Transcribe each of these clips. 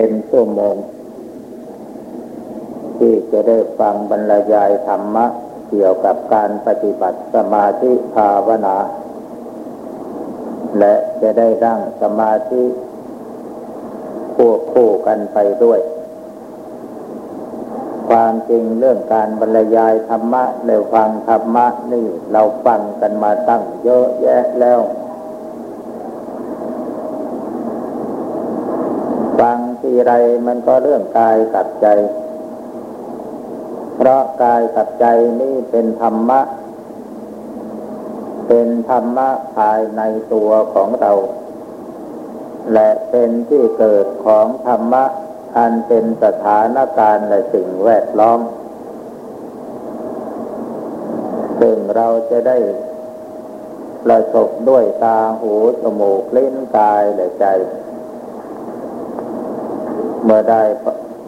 เป็นชั่วโมง ที่จะได้ฟังบรรยายธรรมะ เกี่ยวกับการปฏิบัติสมาธิภาวนา และจะได้ดั้งสมาธิควบคู่กันไปด้วย ความจริงเรื่องการบรรยายธรรมะในฟังธรรมะนี่เราฟังกันมาตั้งเยอะแยะแล้ว ฟัง ทีไรมันก็เรื่องกายกับใจ เพราะกายกับใจนี่เป็นธรรมะ เป็นธรรมะภายในตัวของเรา และเป็นที่เกิดของธรรมะ อันเป็นสถานการณ์และสิ่งแวดล้อม ซึ่งเราจะได้ประสบด้วยตาหูจมูกลิ้นกายและใจ เมื่อได้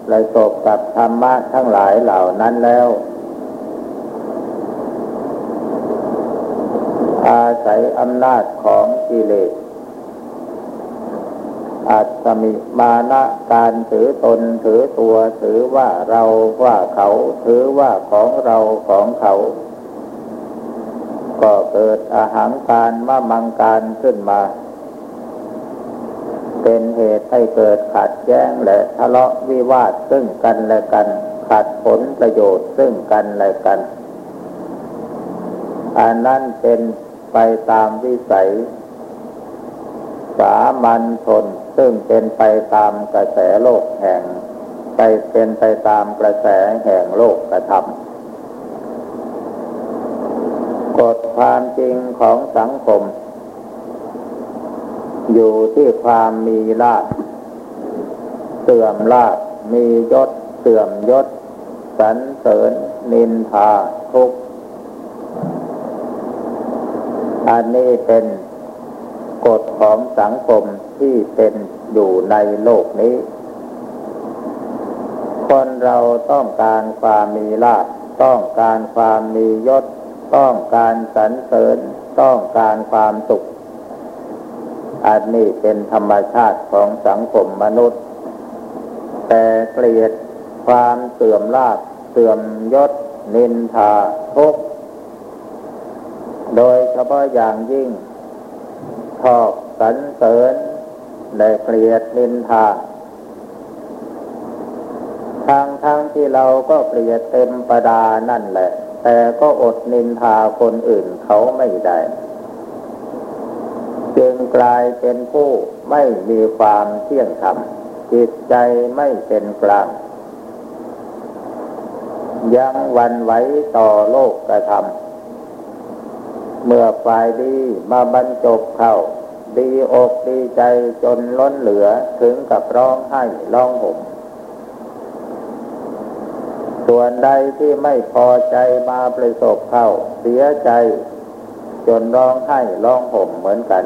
ประสบกับธรรมะทั้งหลายเหล่านั้นแล้ว อาศัยอำนาจของกิเลสอาจมีมานะการถือตนถือตัวถือว่าเราว่าเขาถือว่าของเราของเขา ก็เกิดอาหารการมามังการขึ้นมา เป็นเหตุให้เกิดขัดแย้งและทะเลาะวิวาทซึ่งกันและกัน ขัดผลประโยชน์ซึ่งกันและกัน อันนั้นเป็นไปตามวิสัย สามัญชนซึ่งเป็นไปตามกระแสโลกแห่ง ไปเป็นไปตามกระแสแห่งโลกกระทำกฎความจริงของสังคม อยู่ที่ความมีลาภเสื่อมลาภมียศเสื่อมยศสรรเสริญนินทาทุกอันนี้เป็นกฎของสังคมที่เป็นอยู่ในโลกนี้ คนเราต้องการความมีลาภต้องการความมียศ ต้องการสรรเสริญ ต้องการความสุข อันนี้เป็นธรรมชาติของสังคมมนุษย์ แต่เกลียดความเสื่อมลาภเสื่อมยศนินทาทุกโดยเฉพาะอย่างยิ่งชอบสรรเสริญและเกลียดนินทาทางทางที่เราก็เกลียดเต็มประดานั่นแหละ แต่ก็อดนินทาคนอื่นเขาไม่ได้ จึงกลายเป็นผู้ไม่มีความเที่ยงธรรม จิตใจไม่เป็นกลาง ยังวันไหวต่อโลกกระทำเมื่อฝ่ายดีมาบรรจบเข้า ดีอกดีใจจนล้นเหลือถึงกับร้องไห้ร้องห่มส่วนใดที่ไม่พอใจมาประสบเข้า เสียใจจนร้องไห้ร้องห่มเหมือนกัน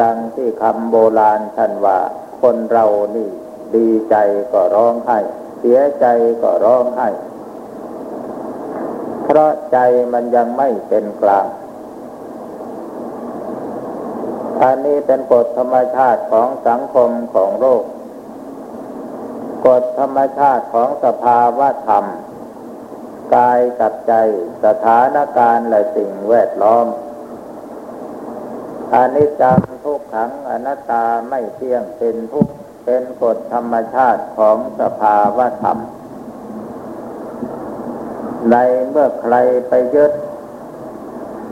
ดังที่คำโบราณท่านว่า คนเรานี่ดีใจก็ร้องไห้ เสียใจก็ร้องไห้ เพราะใจมันยังไม่เป็นกลาง อันนี้เป็นกฎธรรมชาติของสังคมของโลก กฎธรรมชาติของสภาวะธรรม กายกับใจ สถานการณ์และสิ่งแวดล้อม อนิจจังทุกขังอนัตตาไม่เที่ยงเป็นทุกเป็นกฎธรรมชาติของสภาวะธรรม ในเมื่อใครไปยึด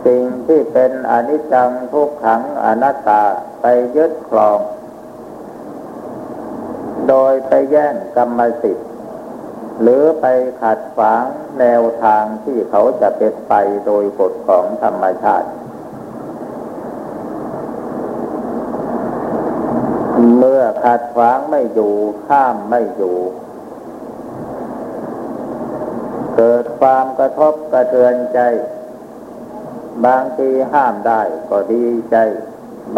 สิ่งที่เป็นอนิจจังทุกขังอนัตตาไปยึดครอง โดยไปแย่งกรรมสิทธิ์หรือไปขัดขวางแนวทางที่เขาจะเป็นไปโดยกฎของธรรมชาติ เมื่อขัดขวางไม่อยู่ข้ามไม่อยู่ เกิดความกระทบกระเทือนใจ บางทีห้ามได้ก็ดีใจ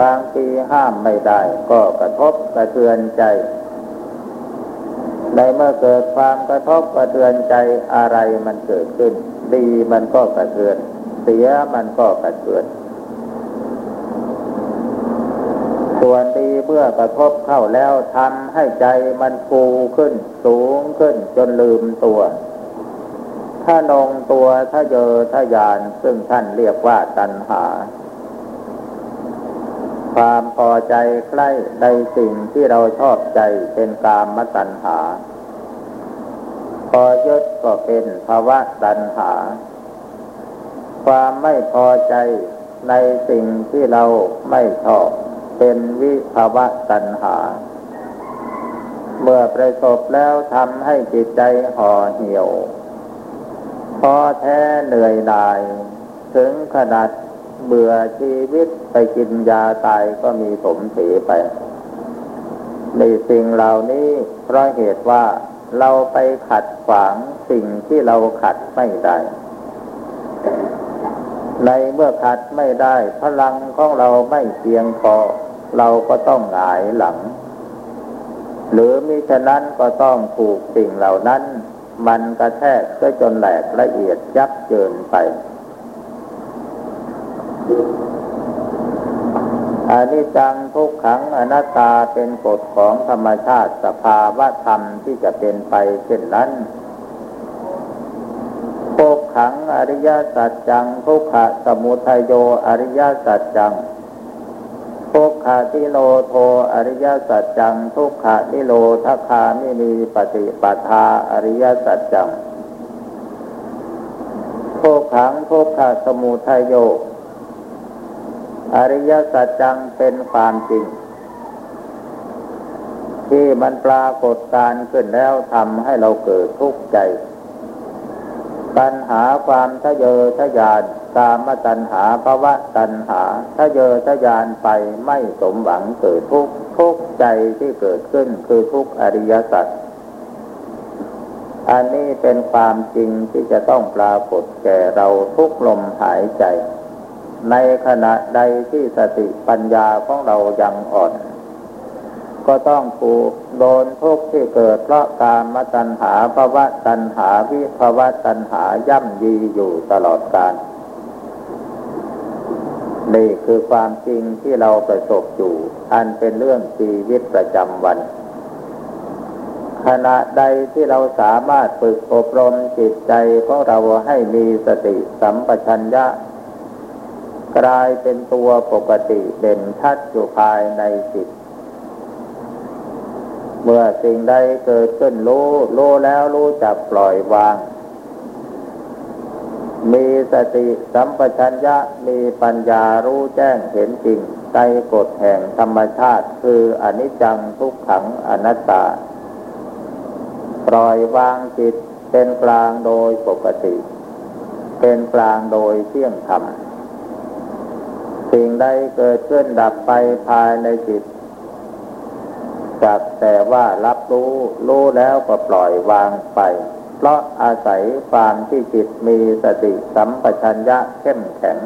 บางทีห้ามไม่ได้ ก็กระทบกระเทือนใจในเมื่อเกิดความกระทบกระเทือนใจอะไรมันเกิดขึ้น ดีมันก็กระเทือน เสียมันก็กระเทือน ส่วนดีเมื่อกระทบเข้าแล้วทำให้ใจมันฟูขึ้นสูงขึ้นจนลืมตัวถ้านงตัวถ้าเยอถ้ายานซึ่งท่านเรียกว่าตัณหา ความพอใจใกล้ในสิ่งที่เราชอบใจเป็นกามตัณหา พอยึดก็เป็นภาวะตัณหา ความไม่พอใจในสิ่งที่เราไม่ชอบ เป็นวิภาวะตัณหา เมื่อประสบแล้วทำให้จิตใจห่อเหี่ยวพอแท้เหนื่อยหน่าย ถึงขนาดเบื่อชีวิตไปกินยาตายก็มีสมถีไป ในสิ่งเหล่านี้เพราะเหตุว่าเราไปขัดขวางสิ่งที่เราขัดไม่ได้ ในเมื่อขัดไม่ได้ พลังของเราไม่เพียงพอ เราก็ต้องหงายหลัง หรือมิฉะนั้นก็ต้องถูกสิ่งเหล่านั้น มันกระแทกจนแหลกละเอียดยับเยินไป อนิจจังทุกขังอนัตตาเป็นกฎของธรรมชาติสภาวะธรรมที่จะเป็นไปเช่นนั้นทุกขังอริยสัจจังทุกขะสมุทัยโยอริยสัจจัง ทุกขาทิโลโทอริยสัจจัง ทุกขาทิโลทัคามินีปฏิปทาอริยสัจจังทุกขังทุกขาสมุทัยโย อริยสัจจังเป็นความจริง ที่มันปรากฏการขึ้นแล้วทำให้เราเกิดทุกข์ใจ ปัญหาความทะเยอทะยานกามตัณหาภาวะตัณหาทะเยอทะยานไปไม่สมหวังเกิดทุกทุกใจที่เกิดขึ้นคือทุกอริยสัจอันนี้เป็นความจริงที่จะต้องปรากฏแก่เราทุกลมหายใจ ในขณะใดที่สติปัญญาของเรายังอ่อน ก็ต้องถูกโดนทุกข์ที่เกิดเพราะกามตัณหาภาวะตัณหาวิภาวะตัณหาย่ำยีอยู่ตลอดกาลนี่คือความจริงที่เราประสบอยู่ อันเป็นเรื่องชีวิตประจำวัน ขณะใดที่เราสามารถฝึกอบรมจิตใจของเราให้มีสติสัมปชัญญะ กลายเป็นตัวปกติเด่นชัดอยู่ภายในจิต เมื่อสิ่งใดเกิดขึ้นรู้รู้แล้วรู้จักปล่อยวาง มีสติสัมปชัญญะมีปัญญารู้แจ้งเห็นจริงใจกฎแห่งธรรมชาติคืออนิจจังทุกขังอนัตตา ปล่อยวางจิตเป็นกลางโดยปกติ เป็นกลางโดยเที่ยงธรรม สิ่งใดเกิดขึ้นดับไปภายในจิต จักแต่ว่ารับรู้ รู้แล้วก็ปล่อยวางไป เพราะอาศัยความที่จิตมีสติสัมปชัญญะเข้มแข็ง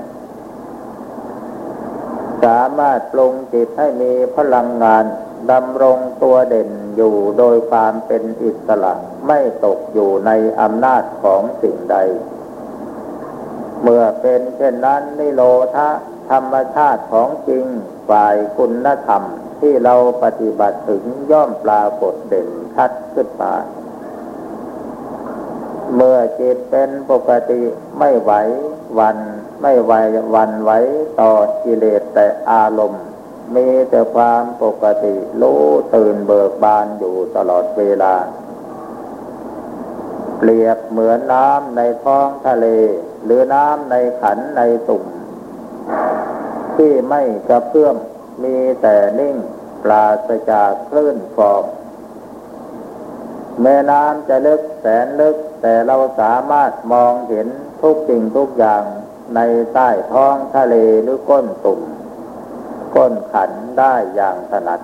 สามารถปรุงจิตให้มีพลังงานดำรงตัวเด่นอยู่โดยความเป็นอิสระไม่ตกอยู่ในอำนาจของสิ่งใด เมื่อเป็นเช่นนั้นนิโรธาธรรมชาติของจริงฝ่ายคุณธรรม ที่เราปฏิบัติถึงย่อมปรากฏเด่นชัดขึ้นมาเมื่อจิตเป็นปกติไม่ไหววันไม่ไหววันไหวต่อกิเลสแต่อารมณ์ มีแต่ความปกติรู้ตื่นเบิกบานอยู่ตลอดเวลา เปรียบเหมือนน้ำในท้องทะเล หรือน้ำในขันในตุ่มที่ไม่กระเพื่อม มีแต่นิ่งปราศจากคลื่นฟองแม่น้ำจะลึกแสนลึก แต่เราสามารถมองเห็นทุกสิ่งทุกอย่างในใต้ท้องทะเลหรือก้นตุ่มก้นขันได้อย่างถนัด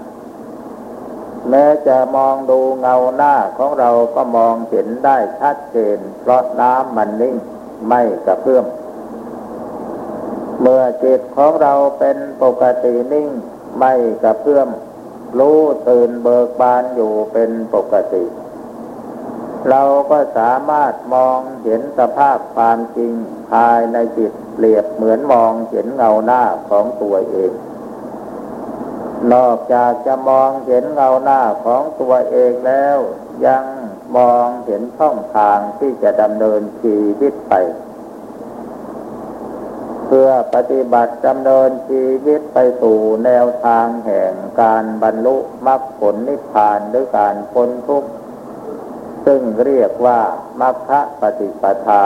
แม้จะมองดูเงาหน้าของเราก็มองเห็นได้ชัดเจน เพราะน้ำมันนิ่งไม่กระเพื่อม เมื่อจิตของเราเป็นปกตินิ่งไม่กระเพื่อมรู้ตื่นเบิกบานอยู่เป็นปกติ เราก็สามารถมองเห็นสภาพความจริงภายในจิตเปรียบเหมือนมองเห็นเงาหน้าของตัวเอง นอกจากจะมองเห็นเงาหน้าของตัวเองแล้ว ยังมองเห็นช่องทางที่จะดำเนินชีวิตไป เพื่อปฏิบัติดำเนินชีวิตไปสู่แนวทางแห่งการบรรลุมรรคผลนิพพานหรือการพ้นทุกข์ซึ่งเรียกว่ามรรคปฏิปทา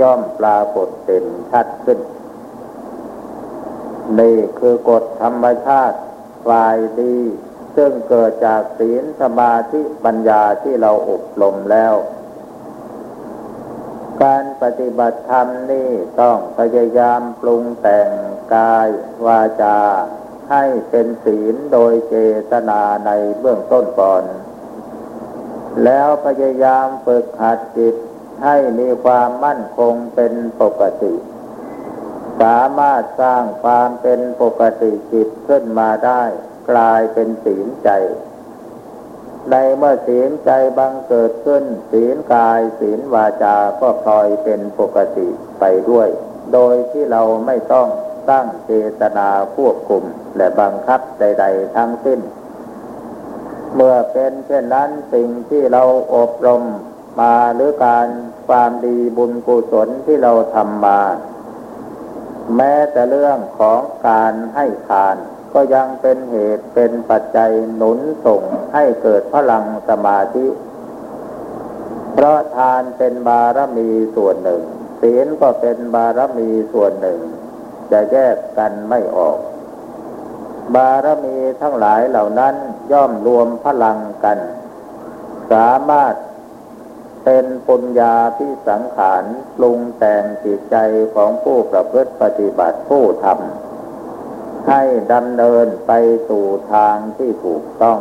ย่อมปรากฏเด่นชัดขึ้น นี่คือกฎธรรมชาติฝ่ายดี ซึ่งเกิดจากศีลสมาธิปัญญาที่เราอบรมแล้ว การปฏิบัติธรรมนี่ต้องพยายามปรุงแต่งกายวาจา ให้เป็นศีลโดยเจตนาในเบื้องต้นก่อน แล้วพยายามฝึกหัดจิตให้มีความมั่นคงเป็นปกติ สามารถสร้างความเป็นปกติจิตขึ้นมาได้ กลายเป็นศีลใจ ในเมื่อศีลใจบังเกิดขึ้น ศีลกายศีลวาจาก็พลอยเป็นปกติไปด้วย โดยที่เราไม่ต้องตั้งเจตนาควบคุมและบังคับใด ๆ ทั้งสิ้น เมื่อเป็นเช่นนั้นสิ่งที่เราอบรมมาหรือการความดีบุญกุศลที่เราทำมา แม้แต่เรื่องของการให้ทาน ก็ยังเป็นเหตุเป็นปัจจัยหนุนส่งให้เกิดพลังสมาธิ เพราะทานเป็นบารมีส่วนหนึ่ง ศีลก็เป็นบารมีส่วนหนึ่ง จะแยกกันไม่ออก บารมีทั้งหลายเหล่านั้นย่อมรวมพลังกัน สามารถเป็นปุญญาที่สังขารปรุงแต่งจิตใจของผู้ประพฤติปฏิบัติผู้ทำ ให้ดำเนินไปสู่ทางที่ถูกต้อง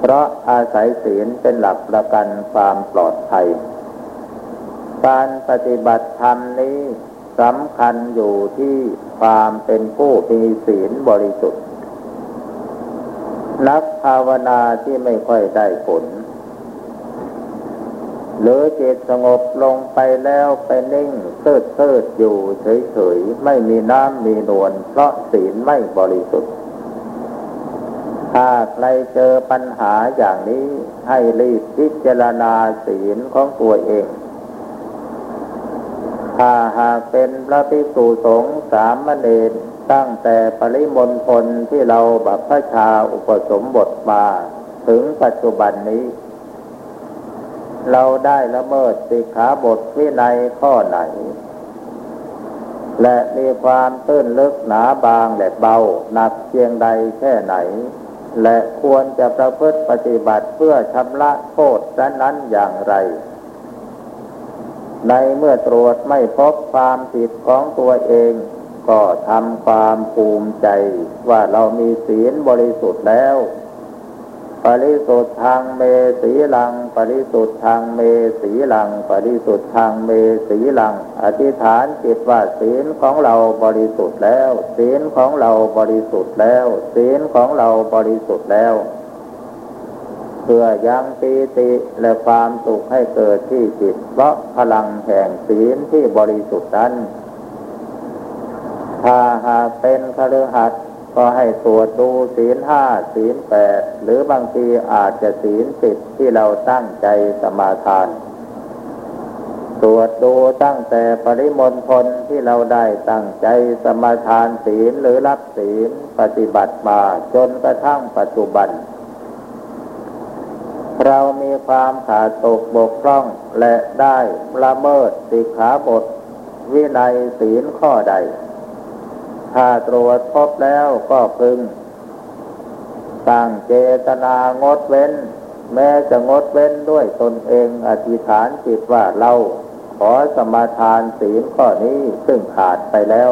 เพราะอาศัยศีลเป็นหลักประกันความปลอดภัย การปฏิบัติธรรมนี้สำคัญอยู่ที่ความเป็นผู้มีศีลบริสุทธิ์ นักภาวนาที่ไม่ค่อยได้ผล หรือจิตสงบลงไปแล้วไปนิ่งเซิดเซิดอยู่เฉยๆ ไม่มีน้ำมีนวลเพราะศีลไม่บริสุทธิ์ ถ้าใครเจอปัญหาอย่างนี้ให้รีบพิจารณาศีลของตัวเอง ถ้าหากเป็นพระภิกษุสงฆ์สามเณรตั้งแต่ปริมณฑลที่เราบัพพชาอุปสมบทมาถึงปัจจุบันนี้ เราได้ละเมิดสิกขาบทวินัยข้อไหน และมีความตื้นลึกหนาบางและเบาหนักเพียงใดแค่ไหน และควรจะประพฤติปฏิบัติเพื่อชำระโทษนั้นอย่างไร ในเมื่อตรวจไม่พบความผิดของตัวเองก็ทำความภูมิใจว่าเรามีศีลบริสุทธิ์แล้ว ปริสุทธทางเมสีลัง ปริสุทธทางเมสีลัง ปริสุทธทางเมสีลัง อธิษฐานจิตว่าศีลของเราบริสุทธิ์แล้ว ศีลของเราบริสุทธิ์แล้ว ศีลของเราบริสุทธิ์แล้ว เพื่อยังปีติและความสุขให้เกิดที่จิต เพราะพลังแห่งศีลที่บริสุทธิ์นั้นถ้าหากเป็นคฤหัสถ์ ก็ให้ตรวจดูศีลห้าศีลแปดหรือบางทีอาจจะศีลสิบที่เราตั้งใจสมาทาน ตรวจดูตั้งแต่ปริมณฑลที่เราได้ตั้งใจสมาทานศีลหรือรับศีลปฏิบัติมาจนกระทั่งปัจจุบัน เรามีความขาดตกบกพร่องและได้ละเมิดสิกขาบท วินัยศีลข้อใด ถ้าตรวจพบแล้วก็พึงตั้งเจตนางดเว้น แม้จะงดเว้นด้วยตนเองอธิษฐานจิตว่าเราขอสมาทานศีลข้อนี้ซึ่งขาดไปแล้ว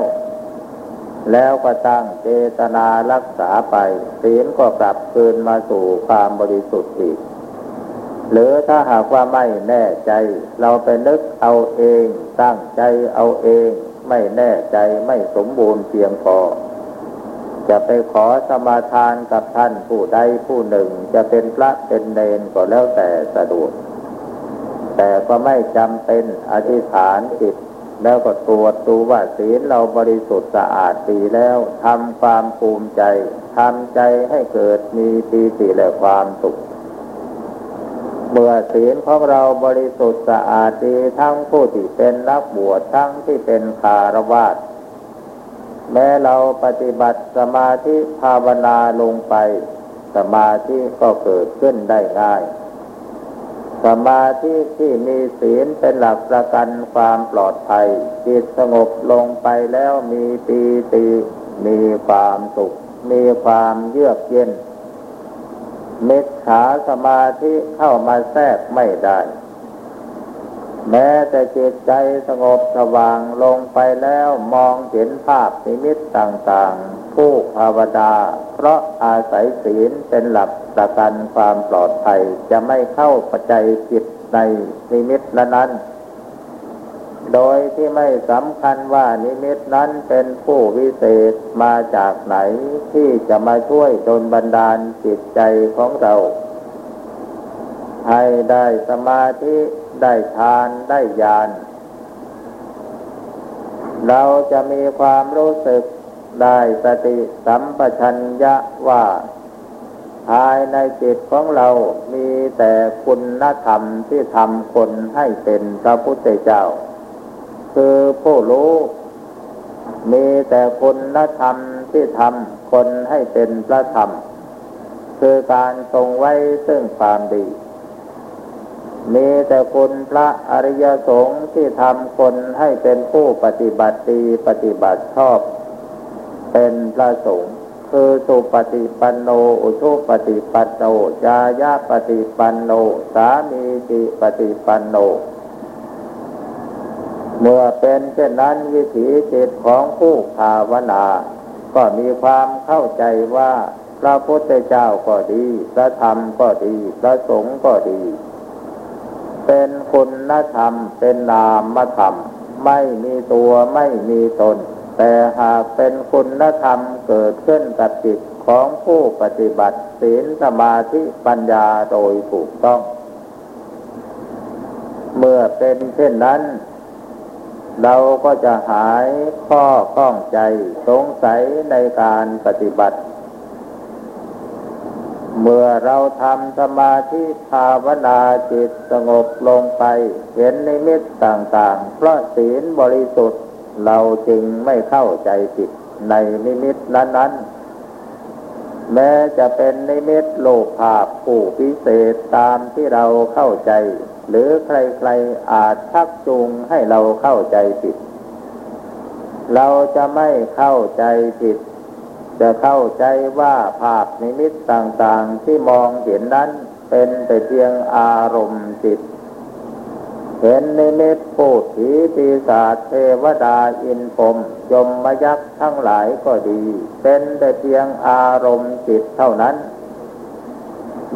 แล้วก็ตั้งเจตนารักษาไป ศีลก็กลับคืนมาสู่ความบริสุทธิ์อีก หรือถ้าหากว่าไม่แน่ใจ เราไปนึกเอาเอง ตั้งใจเอาเอง ไม่แน่ใจไม่สมบูรณ์เพียงพอ จะไปขอสมาทานกับท่านผู้ใดผู้หนึ่ง จะเป็นพระเป็นเนนก็แล้วแต่สะดวก แต่ก็ไม่จำเป็นอธิษฐานจิตแล้วก็ตรวจดูว่าศีลเราบริสุทธิ์สะอาดดีแล้วทำความภูมิใจทำใจให้เกิดมีปีติและความสุข เมื่อศีลของเราบริสุทธิ์สะอาดดีทั้งผู้ที่เป็นนักบวชทั้งที่เป็นคารวาสแม้เราปฏิบัติสมาธิภาวนาลงไป สมาธิก็เกิดขึ้นได้ง่าย สมาธิที่มีศีลเป็นหลักประกันความปลอดภัย จิตสงบลงไปแล้วมีปีติ มีความสุข มีความเยือกเย็น มตขาสมาธิเข้ามาแทรกไม่ได้ แม้แต่จิตใจสงบสว่างลงไปแล้วมองเห็นภาพนิมิตต่างๆ ผู้ภาวนา เพราะอาศัยศีลเป็นหลักประกันความปลอดภัย จะไม่เข้าปัจจัยจิตในนิมิตนั้น โดยที่ไม่สำคัญว่านิมิตนั้นเป็นผู้วิเศษมาจากไหนที่จะมาช่วยดลบันดาลจิตใจของเรา ให้ได้สมาธิได้ฌานได้ญาณเราจะมีความรู้สึกได้สติสัมปชัญญะว่าภายในจิตของเรามีแต่คุณธรรมที่ทำคนให้เป็นพระพุทธเจ้า คือผู้รู้ มีแต่คุณธรรมที่ทำคนให้เป็นพระธรรม คือการทรงไว้ซึ่งความดี มีแต่คุณพระอริยสงฆ์ที่ทำคนให้เป็นผู้ปฏิบัติดีปฏิบัติชอบ เป็นพระสงฆ์คือสุปฏิปันโน อุชุปฏิปันโนจายาปฏิปันโน สามีติปฏิปันโน เมื่อเป็นเช่นนั้นวิถีจิตของผู้ภาวนา ก็มีความเข้าใจว่าพระพุทธเจ้าก็ดี พระธรรมก็ดี พระสงฆ์ก็ดี เป็นคุณธรรม เป็นนามธรรม ไม่มีตัวไม่มีตน แต่หากเป็นคุณธรรมเกิดขึ้นกับจิตของผู้ปฏิบัติศีลสมาธิปัญญาโดยถูกต้อง เมื่อเป็นเช่นนั้น เราก็จะหายข้อข้องใจสงสัยในการปฏิบัติ เมื่อเราทำสมาธิภาวนาจิตสงบลงไป เห็นนิมิตต่างๆ เพราะศีลบริสุทธิ์เราจึงไม่เข้าใจผิดในนิมิตนั้นๆ แม้จะเป็นนิมิตโลภาพผู้วิเศษตามที่เราเข้าใจ หรือใครๆอาจชักจูงให้เราเข้าใจผิด เราจะไม่เข้าใจผิด จะเข้าใจว่าภาพนิมิตต่างๆที่มองเห็นนั้นเป็นแต่เพียงอารมณ์จิต เห็นนิมิตพูดผีปีศาจเทวดาอินพรมยมมยักษ์ทั้งหลายก็ดี เป็นแต่เพียงอารมณ์จิตเท่านั้น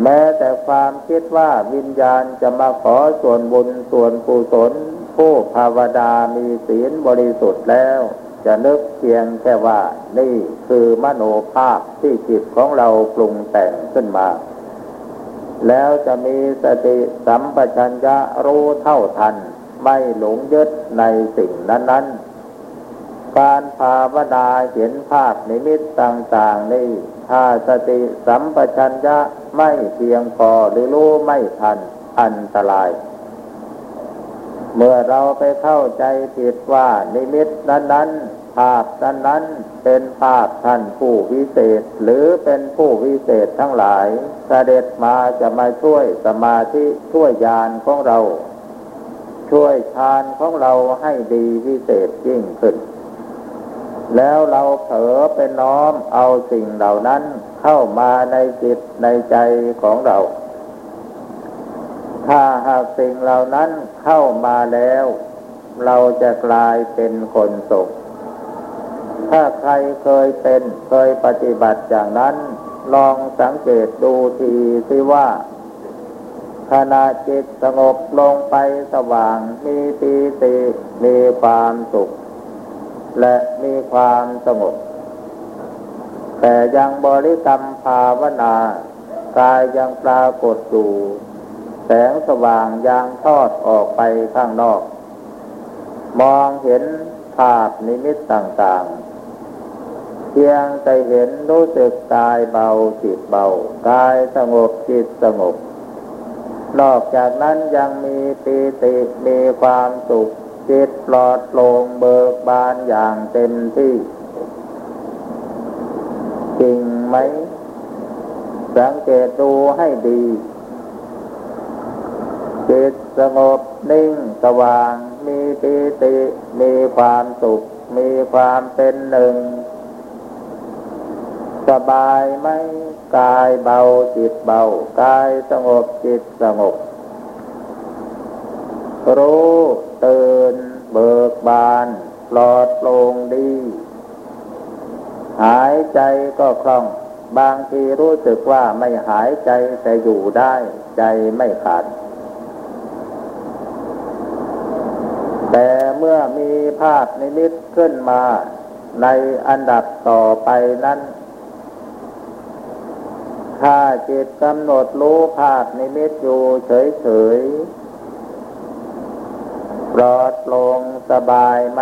แม้แต่ความคิดว่าวิญญาณจะมาขอส่วนบุญส่วนกุศลผู้ภาวดามีศีลบริสุทธิ์แล้ว จะนึกเพียงแค่ว่านี่คือมโนภาพที่จิตของเราปรุงแต่งขึ้นมา แล้วจะมีสติสัมปชัญญะรู้เท่าทัน ไม่หลงยึดในสิ่งนั้นๆ การภาวนาเห็นภาพนิมิตต่างๆ นี่ถ้าสติสัมปชัญญะไม่เพียงพอหรือรู้ไม่ทันอันตราย เมื่อเราไปเข้าใจผิดว่านิมิตนั้น ๆ ภาพนั้นๆเป็นภาพท่านผู้วิเศษ หรือเป็นผู้วิเศษทั้งหลายเสด็จมาจะมาช่วยสมาธิช่วยญาณของเรา ช่วยฌานของเราให้ดีวิเศษยิ่งขึ้น แล้วเราเผลอไปน้อมเอาสิ่งเหล่านั้นเข้ามาในจิตในใจของเรา ถ้าหากสิ่งเหล่านั้นเข้ามาแล้ว เราจะกลายเป็นคนสุข ถ้าใครเคยเป็นเคยปฏิบัติอย่างนั้น ลองสังเกตดูทีสิว่าขณะจิตสงบลงไปสว่างมีปีติมีความสุข และมีความสงบ แต่ยังบริกรรมภาวนา กายยังปรากฏอยู่แสงสว่างยางทอดออกไปข้างนอก มองเห็นภาพนิมิตต่างๆ เพียงแต่เห็นรู้สึกกายเบาจิตเบากายสงบจิตสงบ นอกจากนั้นยังมีปีติมีความสุขจิตปลอดโปร่งเบิกบานอย่างเต็มที่จริงไหม สังเกตดูให้ดี จิตสงบนิ่งสว่าง มีปีติ มีความสุข มีความเป็นหนึ่ง สบายไหมกายเบาจิตเบากายสงบจิตสงบ รู้ตื่นเบิกบานปลอดโปร่งดี หายใจก็คล่อง บางทีรู้สึกว่าไม่หายใจแต่อยู่ได้ใจไม่ขาดแต่เมื่อมีภาพนิมิตขึ้นมาในอันดับต่อไปนั้น ถ้าจิตกำหนดรู้ภาพนิมิตอยู่เฉยๆปลอดโปร่งสบายไหม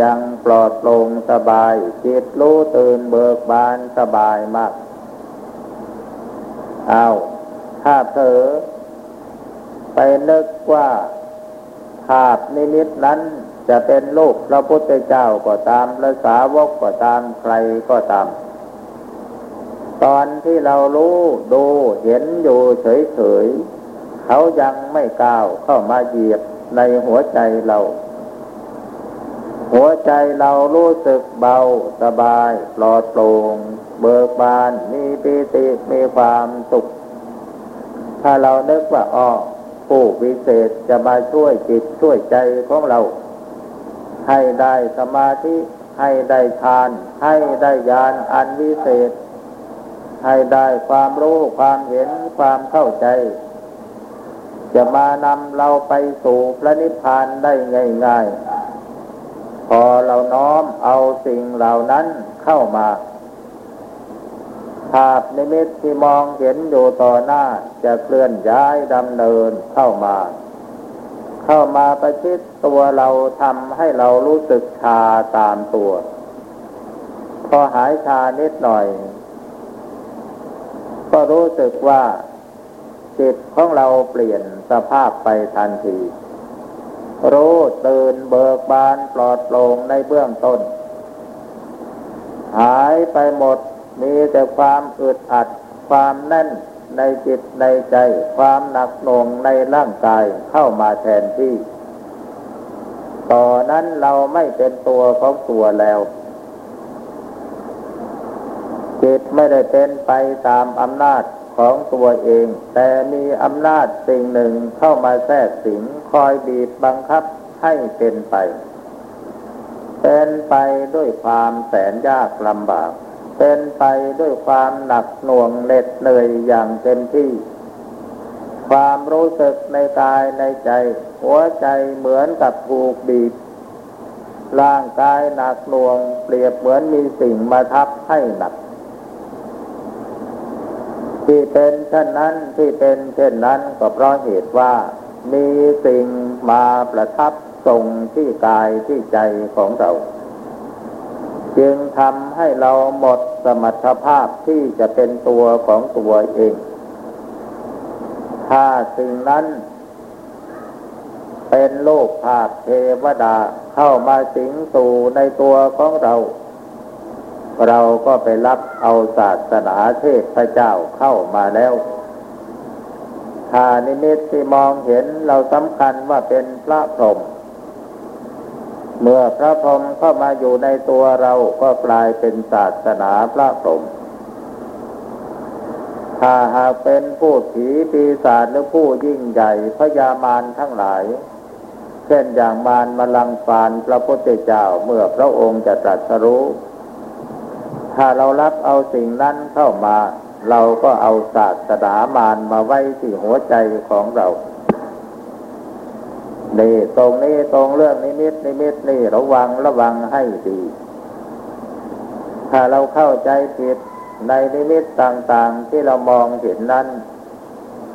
ยังปลอดโปร่งสบาย จิตรู้ตื่นเบิกบานสบายมาก เอาถ้าเธอไปนึกว่าภาพนิมิตนั้นจะเป็นลูกพระพุทธเจ้าก็ตามพระสาวกก็ตามใครก็ตาม ตอนที่เรารู้ดูเห็นอยู่เฉยๆเขายังไม่ก้าวเข้ามาเหยียบในหัวใจเรา หัวใจเรารู้สึกเบาสบายปลอดโปร่งเบิกบานมีปีติมีความสุข ถ้าเรานึกว่าอ้อผู้วิเศษจะมาช่วยจิตช่วยใจของเรา ให้ได้สมาธิให้ได้ทาน ให้ได้ญาณอันวิเศษ ให้ได้ความรู้ความเห็นความเข้าใจ จะมานำเราไปสู่พระนิพพานได้ง่ายๆ พอเราน้อมเอาสิ่งเหล่านั้นเข้ามา ภาพนิมิตที่มองเห็นอยู่ต่อหน้าจะเคลื่อนย้ายดำเนินเข้ามา เข้ามาประชิดตัวเราทำให้เรารู้สึกชาตามตัว พอหายชานิดหน่อย ก็รู้สึกว่าจิตของเราเปลี่ยนสภาพไปทันที รู้ตื่นเบิกบานปลอดโปร่งในเบื้องต้น หายไปหมดมีแต่ความอึดอัด ความแน่นในจิตในใจ ความหนักหน่วงในร่างกายเข้ามาแทนที่ ต่อนนั้นเราไม่เป็นตัวของตัวแล้ว จิตไม่ได้เป็นไปตามอำนาจของตัวเอง แต่มีอำนาจสิ่งหนึ่งเข้ามาแทรกสิงคอยบีบบังคับให้เป็นไป เป็นไปด้วยความแสนยากลำบาก เป็นไปด้วยความหนักหน่วงเหน็ดเหนื่อยอย่างเต็มที่ ความรู้สึกในกายในใจ หัวใจเหมือนกับถูกบีบร่างกายหนักหน่วง เปรียบเหมือนมีสิ่งมาทับให้หนัก ที่เป็นเช่นนั้นที่เป็นเช่นนั้นก็เพราะเหตุว่า มีสิ่งมาประทับทรงที่กายที่ใจของเรา จึงทำให้เราหมดสมรรถภาพที่จะเป็นตัวของตัวเอง ถ้าสิ่งนั้น เป็นโลกภาพเทวดาเข้ามาสิงสู่ในตัวของเรา เราก็ไปรับเอาศาสนาเทพเจ้าเข้ามาแล้วถ้านิมิตที่มองเห็นเราสำคัญว่าเป็นพระพรหมเมื่อพระพรหมเข้ามาอยู่ในตัวเราก็กลายเป็นศาสนาพระพรหมถ้าหากเป็นผู้ผีปีศาจหรือผู้ยิ่งใหญ่พญามารทั้งหลาย เช่นอย่างมารมาลังฟานพระพุทธเจ้าเมื่อพระองค์จะตรัสรู้ ถ้าเรารับเอาสิ่งนั้นเข้ามา เราก็เอาศาสนามารมาไว้ที่หัวใจของเรานี่ตรงนี้ตรงเรื่องนิมิตนิมิตนี่ระวังระวังให้ดี ถ้าเราเข้าใจผิดในนิมิตต่างๆที่เรามองเห็นนั้น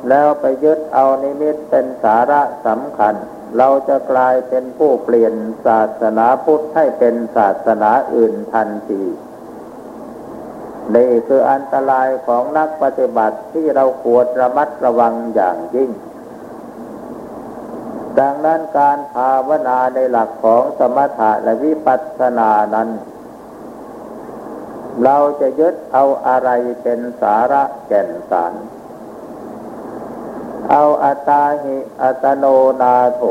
แล้วไปยึดเอานิมิตเป็นสาระสำคัญ เราจะกลายเป็นผู้เพี้ยนศาสนาพุทธให้เป็นศาสนาอื่นทันที นี่คืออันตรายของนักปฏิบัติที่เราควรระมัดระวังอย่างยิ่ง ดังนั้นการภาวนาในหลักของสมถะและวิปัสสนานั้น เราจะยึดเอาอะไรเป็นสาระแก่นสาร เอาอัตาหิอัตโนนาโถ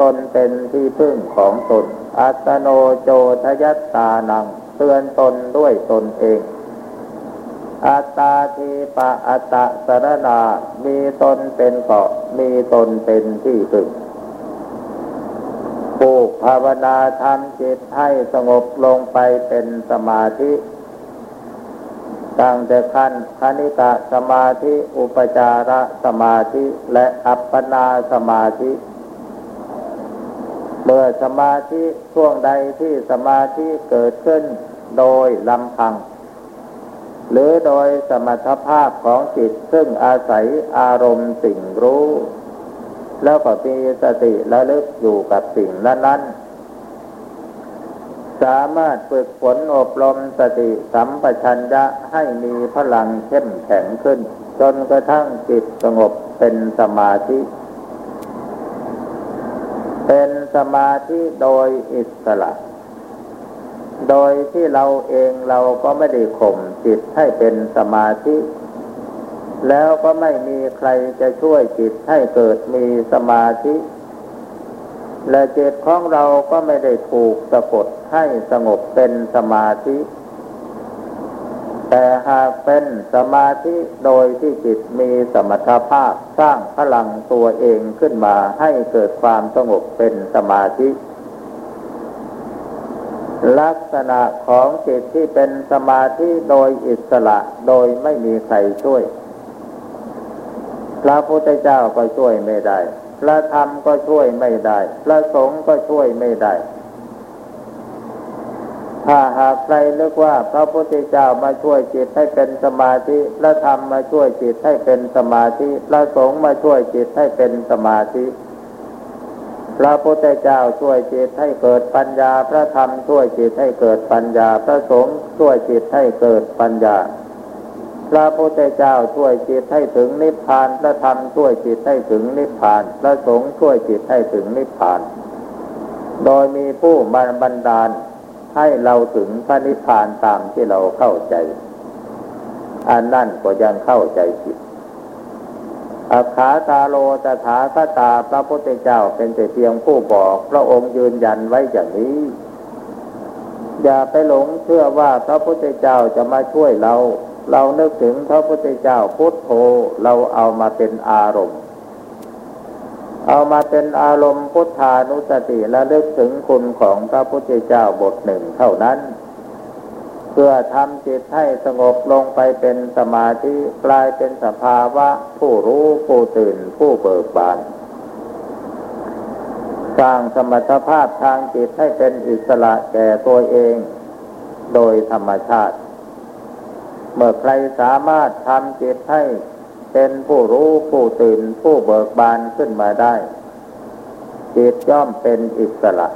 ตนเป็นที่พึ่งของตน อัตโนโจทยัตตานังเตือนตนด้วยตนเอง อัตตาทีปะอัตตะสรณามีตนเป็นเกาะ มีตนเป็นที่พึ่งผูกภาวนาทำจิตให้สงบลงไปเป็นสมาธิตั้งแต่ขั้นคณิกะสมาธิ อุปจารสมาธิและอัปปนาสมาธิ เมื่อสมาธิช่วงใดที่สมาธิเกิดขึ้นโดยลำพัง หรือโดยสมรรถภาพของจิตซึ่งอาศัยอารมณ์สิ่งรู้ แล้วก็มีสติระลึกอยู่กับสิ่งนั้นๆ สามารถฝึกฝนอบรมสติสัมปชัญญะให้มีพลังเข้มแข็งขึ้น จนกระทั่งจิตสงบเป็นสมาธิ เป็นสมาธิโดยอิสระ โดยที่เราเองเราก็ไม่ได้ข่มจิตให้เป็นสมาธิ แล้วก็ไม่มีใครจะช่วยจิตให้เกิดมีสมาธิ และจิตของเราก็ไม่ได้ถูกสะกดให้สงบเป็นสมาธิ แต่หากเป็นสมาธิโดยที่จิตมีสมรรถภาพสร้างพลังตัวเองขึ้นมาให้เกิดความสงบเป็นสมาธิ ลักษณะของจิตที่เป็นสมาธิโดยอิสระโดยไม่มีใครช่วย พระพุทธเจ้าก็ช่วยไม่ได้ พระธรรมก็ช่วยไม่ได้ พระสงฆ์ก็ช่วยไม่ได้ ถ้าหากใครนึกว่าพระพุทธเจ้ามาช่วยจิตให้เป็นสมาธิ พระธรรมมาช่วยจิตให้เป็นสมาธิ พระสงฆ์มาช่วยจิตให้เป็นสมาธิ พระพุทธเจ้าช่วยจิตให้เกิดปัญญา พระธรรมช่วยจิตให้เกิดปัญญา พระสงฆ์ช่วยจิตให้เกิดปัญญา พระพุทธเจ้าช่วยจิตให้ถึงนิพพาน พระธรรมช่วยจิตให้ถึงนิพพาน พระสงฆ์ช่วยจิตให้ถึงนิพพาน โดยมีผู้บันดาลให้เราถึงพระนิพพานตามที่เราเข้าใจ อันนั่นก็ยังเข้าใจผิด อาขาตาโลตถาคตาพระพุทธเจ้าเป็นแต่เพียงผู้บอก พระองค์ยืนยันไว้อย่างนี้ อย่าไปหลงเชื่อว่าพระพุทธเจ้าจะมาช่วยเรา เรานึกถึงพระพุทธเจ้าพุทโธเราเอามาเป็นอารมณ์ เอามาเป็นอารมณ์พุทธานุสติและเลึกถึงคุณของพระพุทธเจ้าบทหนึ่งเท่านั้น เพื่อทำจิตให้สงบลงไปเป็นสมาธิกลายเป็นสภาวะ ผู้รู้ผู้ตื่นผู้เบิกบานสร้างสมรรถภาพทางจิตให้เป็นอิสระแก่ตัวเอง โดยธรรมชาติ เมื่อใครสามารถทำจิตให้เป็นผู้รู้ผู้ตื่นผู้เบิกบานขึ้นมาได้ จิตย่อมเป็นอิสระ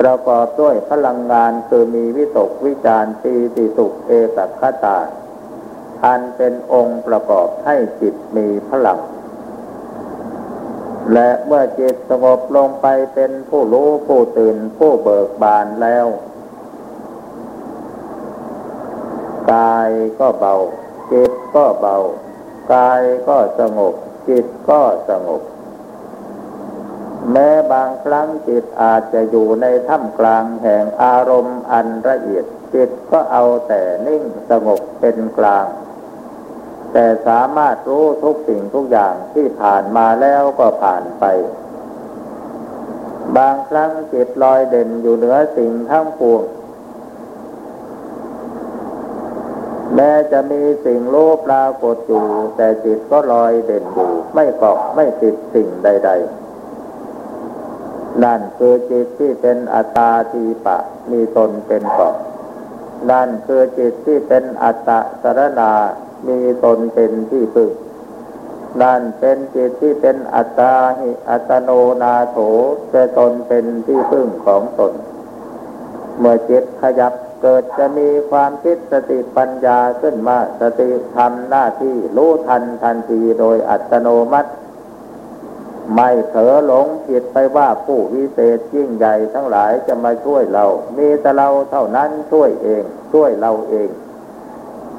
ประกอบด้วยพลังงานคือมีวิตกวิจารปีติสุขเอกคตาอันเป็นองค์ประกอบให้จิตมีพลัง และเมื่อจิตสงบลงไปเป็นผู้รู้ผู้ตื่นผู้เบิกบานแล้ว กายก็เบา จิตก็เบา กายก็สงบ จิตก็สงบ แม้บางครั้งจิตอาจจะอยู่ในท่ามกลางแห่งอารมณ์อันละเอียด จิตก็เอาแต่นิ่งสงบเป็นกลาง แต่สามารถรู้ทุกสิ่งทุกอย่างที่ผ่านมาแล้วก็ผ่านไป บางครั้งจิตลอยเด่นอยู่เหนือสิ่งทั้งปวงแม้จะมีสิ่งโลภปรากฏอยู่ แต่จิตก็ลอยเด่นอยู่ ไม่เกาะไม่ติดสิ่งใด ๆ นั่นคือจิตที่เป็นอัตตาทีปะ มีตนเป็นเกาะนั่นคือจิตที่เป็นอัตตะสรณามีตนเป็นที่พึ่งนั่นเป็นจิตที่เป็นอัตตาหิอัตโนนาโถจะตนเป็นที่พึ่งของตน เมื่อจิตขยับเกิดจะมีความคิดสติปัญญาขึ้นมาสติทำหน้าที่รู้ทันทันทีโดยอัตโนมัติ ไม่เถอหลงผิดไปว่าผู้วิเศษยิ่งใหญ่ทั้งหลายจะมาช่วยเรา มีแต่เราเท่านั้นช่วยเอง ช่วยเราเอง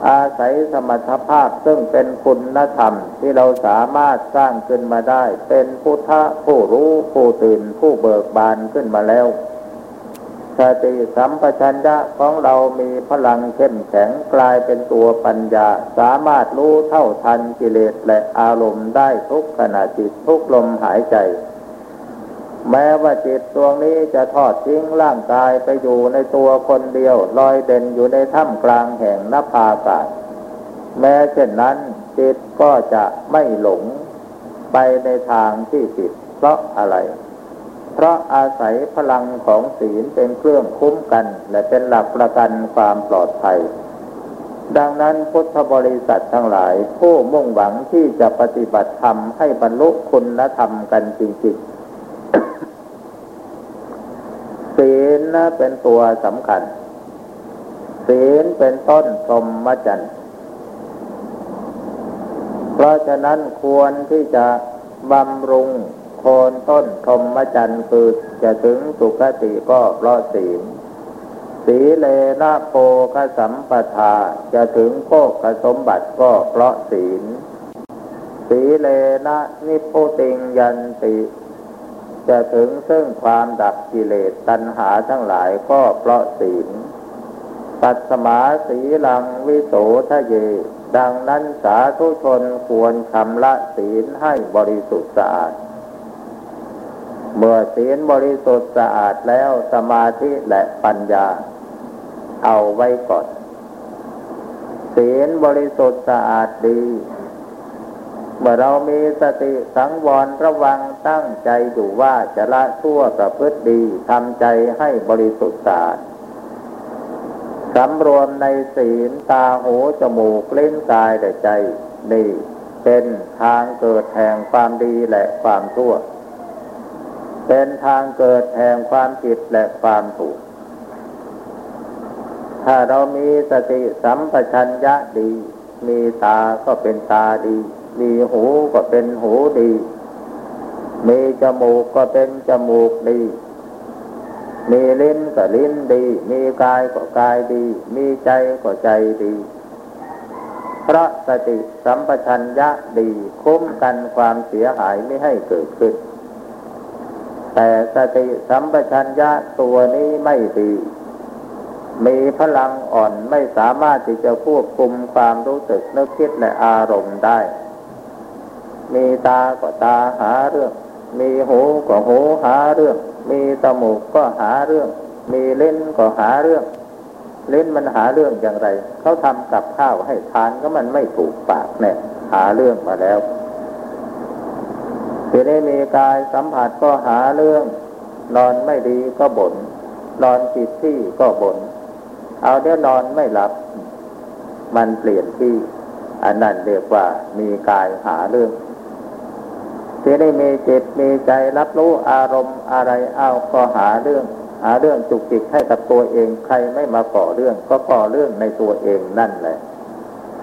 อาศัยสมรรถภาพซึ่งเป็นคุณธรรมที่เราสามารถสร้างขึ้นมาได้ เป็นพุทธผู้รู้ผู้ตื่นผู้เบิกบานขึ้นมาแล้ว สติสัมปชัญญะของเรามีพลังเข้มแข็งกลายเป็นตัวปัญญา สามารถรู้เท่าทันกิเลสและอารมณ์ได้ทุกขณะจิตทุกลมหายใจ แม้ว่าจิตดวงนี้จะทอดทิ้งร่างกายไปอยู่ในตัวคนเดียว ลอยเด่นอยู่ในถ้ำกลางแห่งนภาอากาศ แม้เช่นนั้นจิตก็จะไม่หลงไปในทางที่ผิดเพราะอะไร เพราะอาศัยพลังของศีลเป็นเครื่องคุ้มกัน และเป็นหลักประกันความปลอดภัย ดังนั้นพุทธบริษัททั้งหลาย ผู้มุ่งหวังที่จะปฏิบัติธรรมให้บรรลุคุณธรรมกันจริงๆ ศีลนะเป็นตัวสำคัญ ศีลเป็นต้นพรหมจรรย์เพราะฉะนั้นควรที่จะบำรุง คนต้นธรรมจันทร์คือจะถึงสุคติก็เพราะศีลสีเลนะโพคสัมปทาจะถึงโภคสมบัติก็เพราะศีล สีเลนะนิพุติงยันติ จะถึงซึ่งความดับกิเลสตัณหาทั้งหลายก็เพราะศีล ปัสมาสีลังวิโสทะเย ดังนั้นสาธุชนควรชำระศีลให้บริสุทธิ์สะอาด เมื่อศีลบริสุทธิ์สะอาดแล้วสมาธิและปัญญา เอาไว้ก่อนศีลบริสุทธิ์สะอาดดี เมื่อเรามีสติสังวรระวังตั้งใจอยู่ว่าจะละชั่วประพฤติดีทำใจให้บริสุทธิ์สะอาดสำรวมในศีลตาหูจมูกเล่นกายและใจนี่เป็นทางเกิดแห่งความดีและความชั่ว เป็นทางเกิดแห่งความผิดและความถูก ถ้าเรามีสติสัมปชัญญะดี มีตาก็เป็นตาดี มีหูก็เป็นหูดี มีจมูกก็เป็นจมูกดี มีลิ้นก็ลิ้นดี มีกายก็กายดี มีใจก็ใจดี เพราะสติสัมปชัญญะดีคุ้มกันความเสียหายไม่ให้เกิดขึ้น แต่สติสัมปชัญญะตัวนี้ไม่ดี มีพลังอ่อนไม่สามารถที่จะควบคุมความรู้สึกนึกคิดและอารมณ์ได้ มีตาก็ตาหาเรื่อง มีหูก็หูหาเรื่อง มีตมูกก็หาเรื่อง มีเล่นก็หาเรื่อง เล่นมันหาเรื่องอย่างไร เขาทำกับข้าวให้ทานก็มันไม่ถูกปากเนี่ยหาเรื่องมาแล้ว ทีนี้มีกายสัมผัสก็หาเรื่อง นอนไม่ดีก็บน่นนอนผิดที่ก็บน่นเอาเดี๋ยวนอนไม่หลับ มันเปลี่ยนที่อันนั้นเรียกว่ามีกายหาเรื่องทีนี้มีจิตมีใจรับรู้อารมณ์อะไรเอาก็หาเรื่อง หาเรื่องจุกจิกให้กับตัวเอง ใครไม่มาก่อเรื่อง ก็ก่อเรื่องในตัวเองนั่นแหละ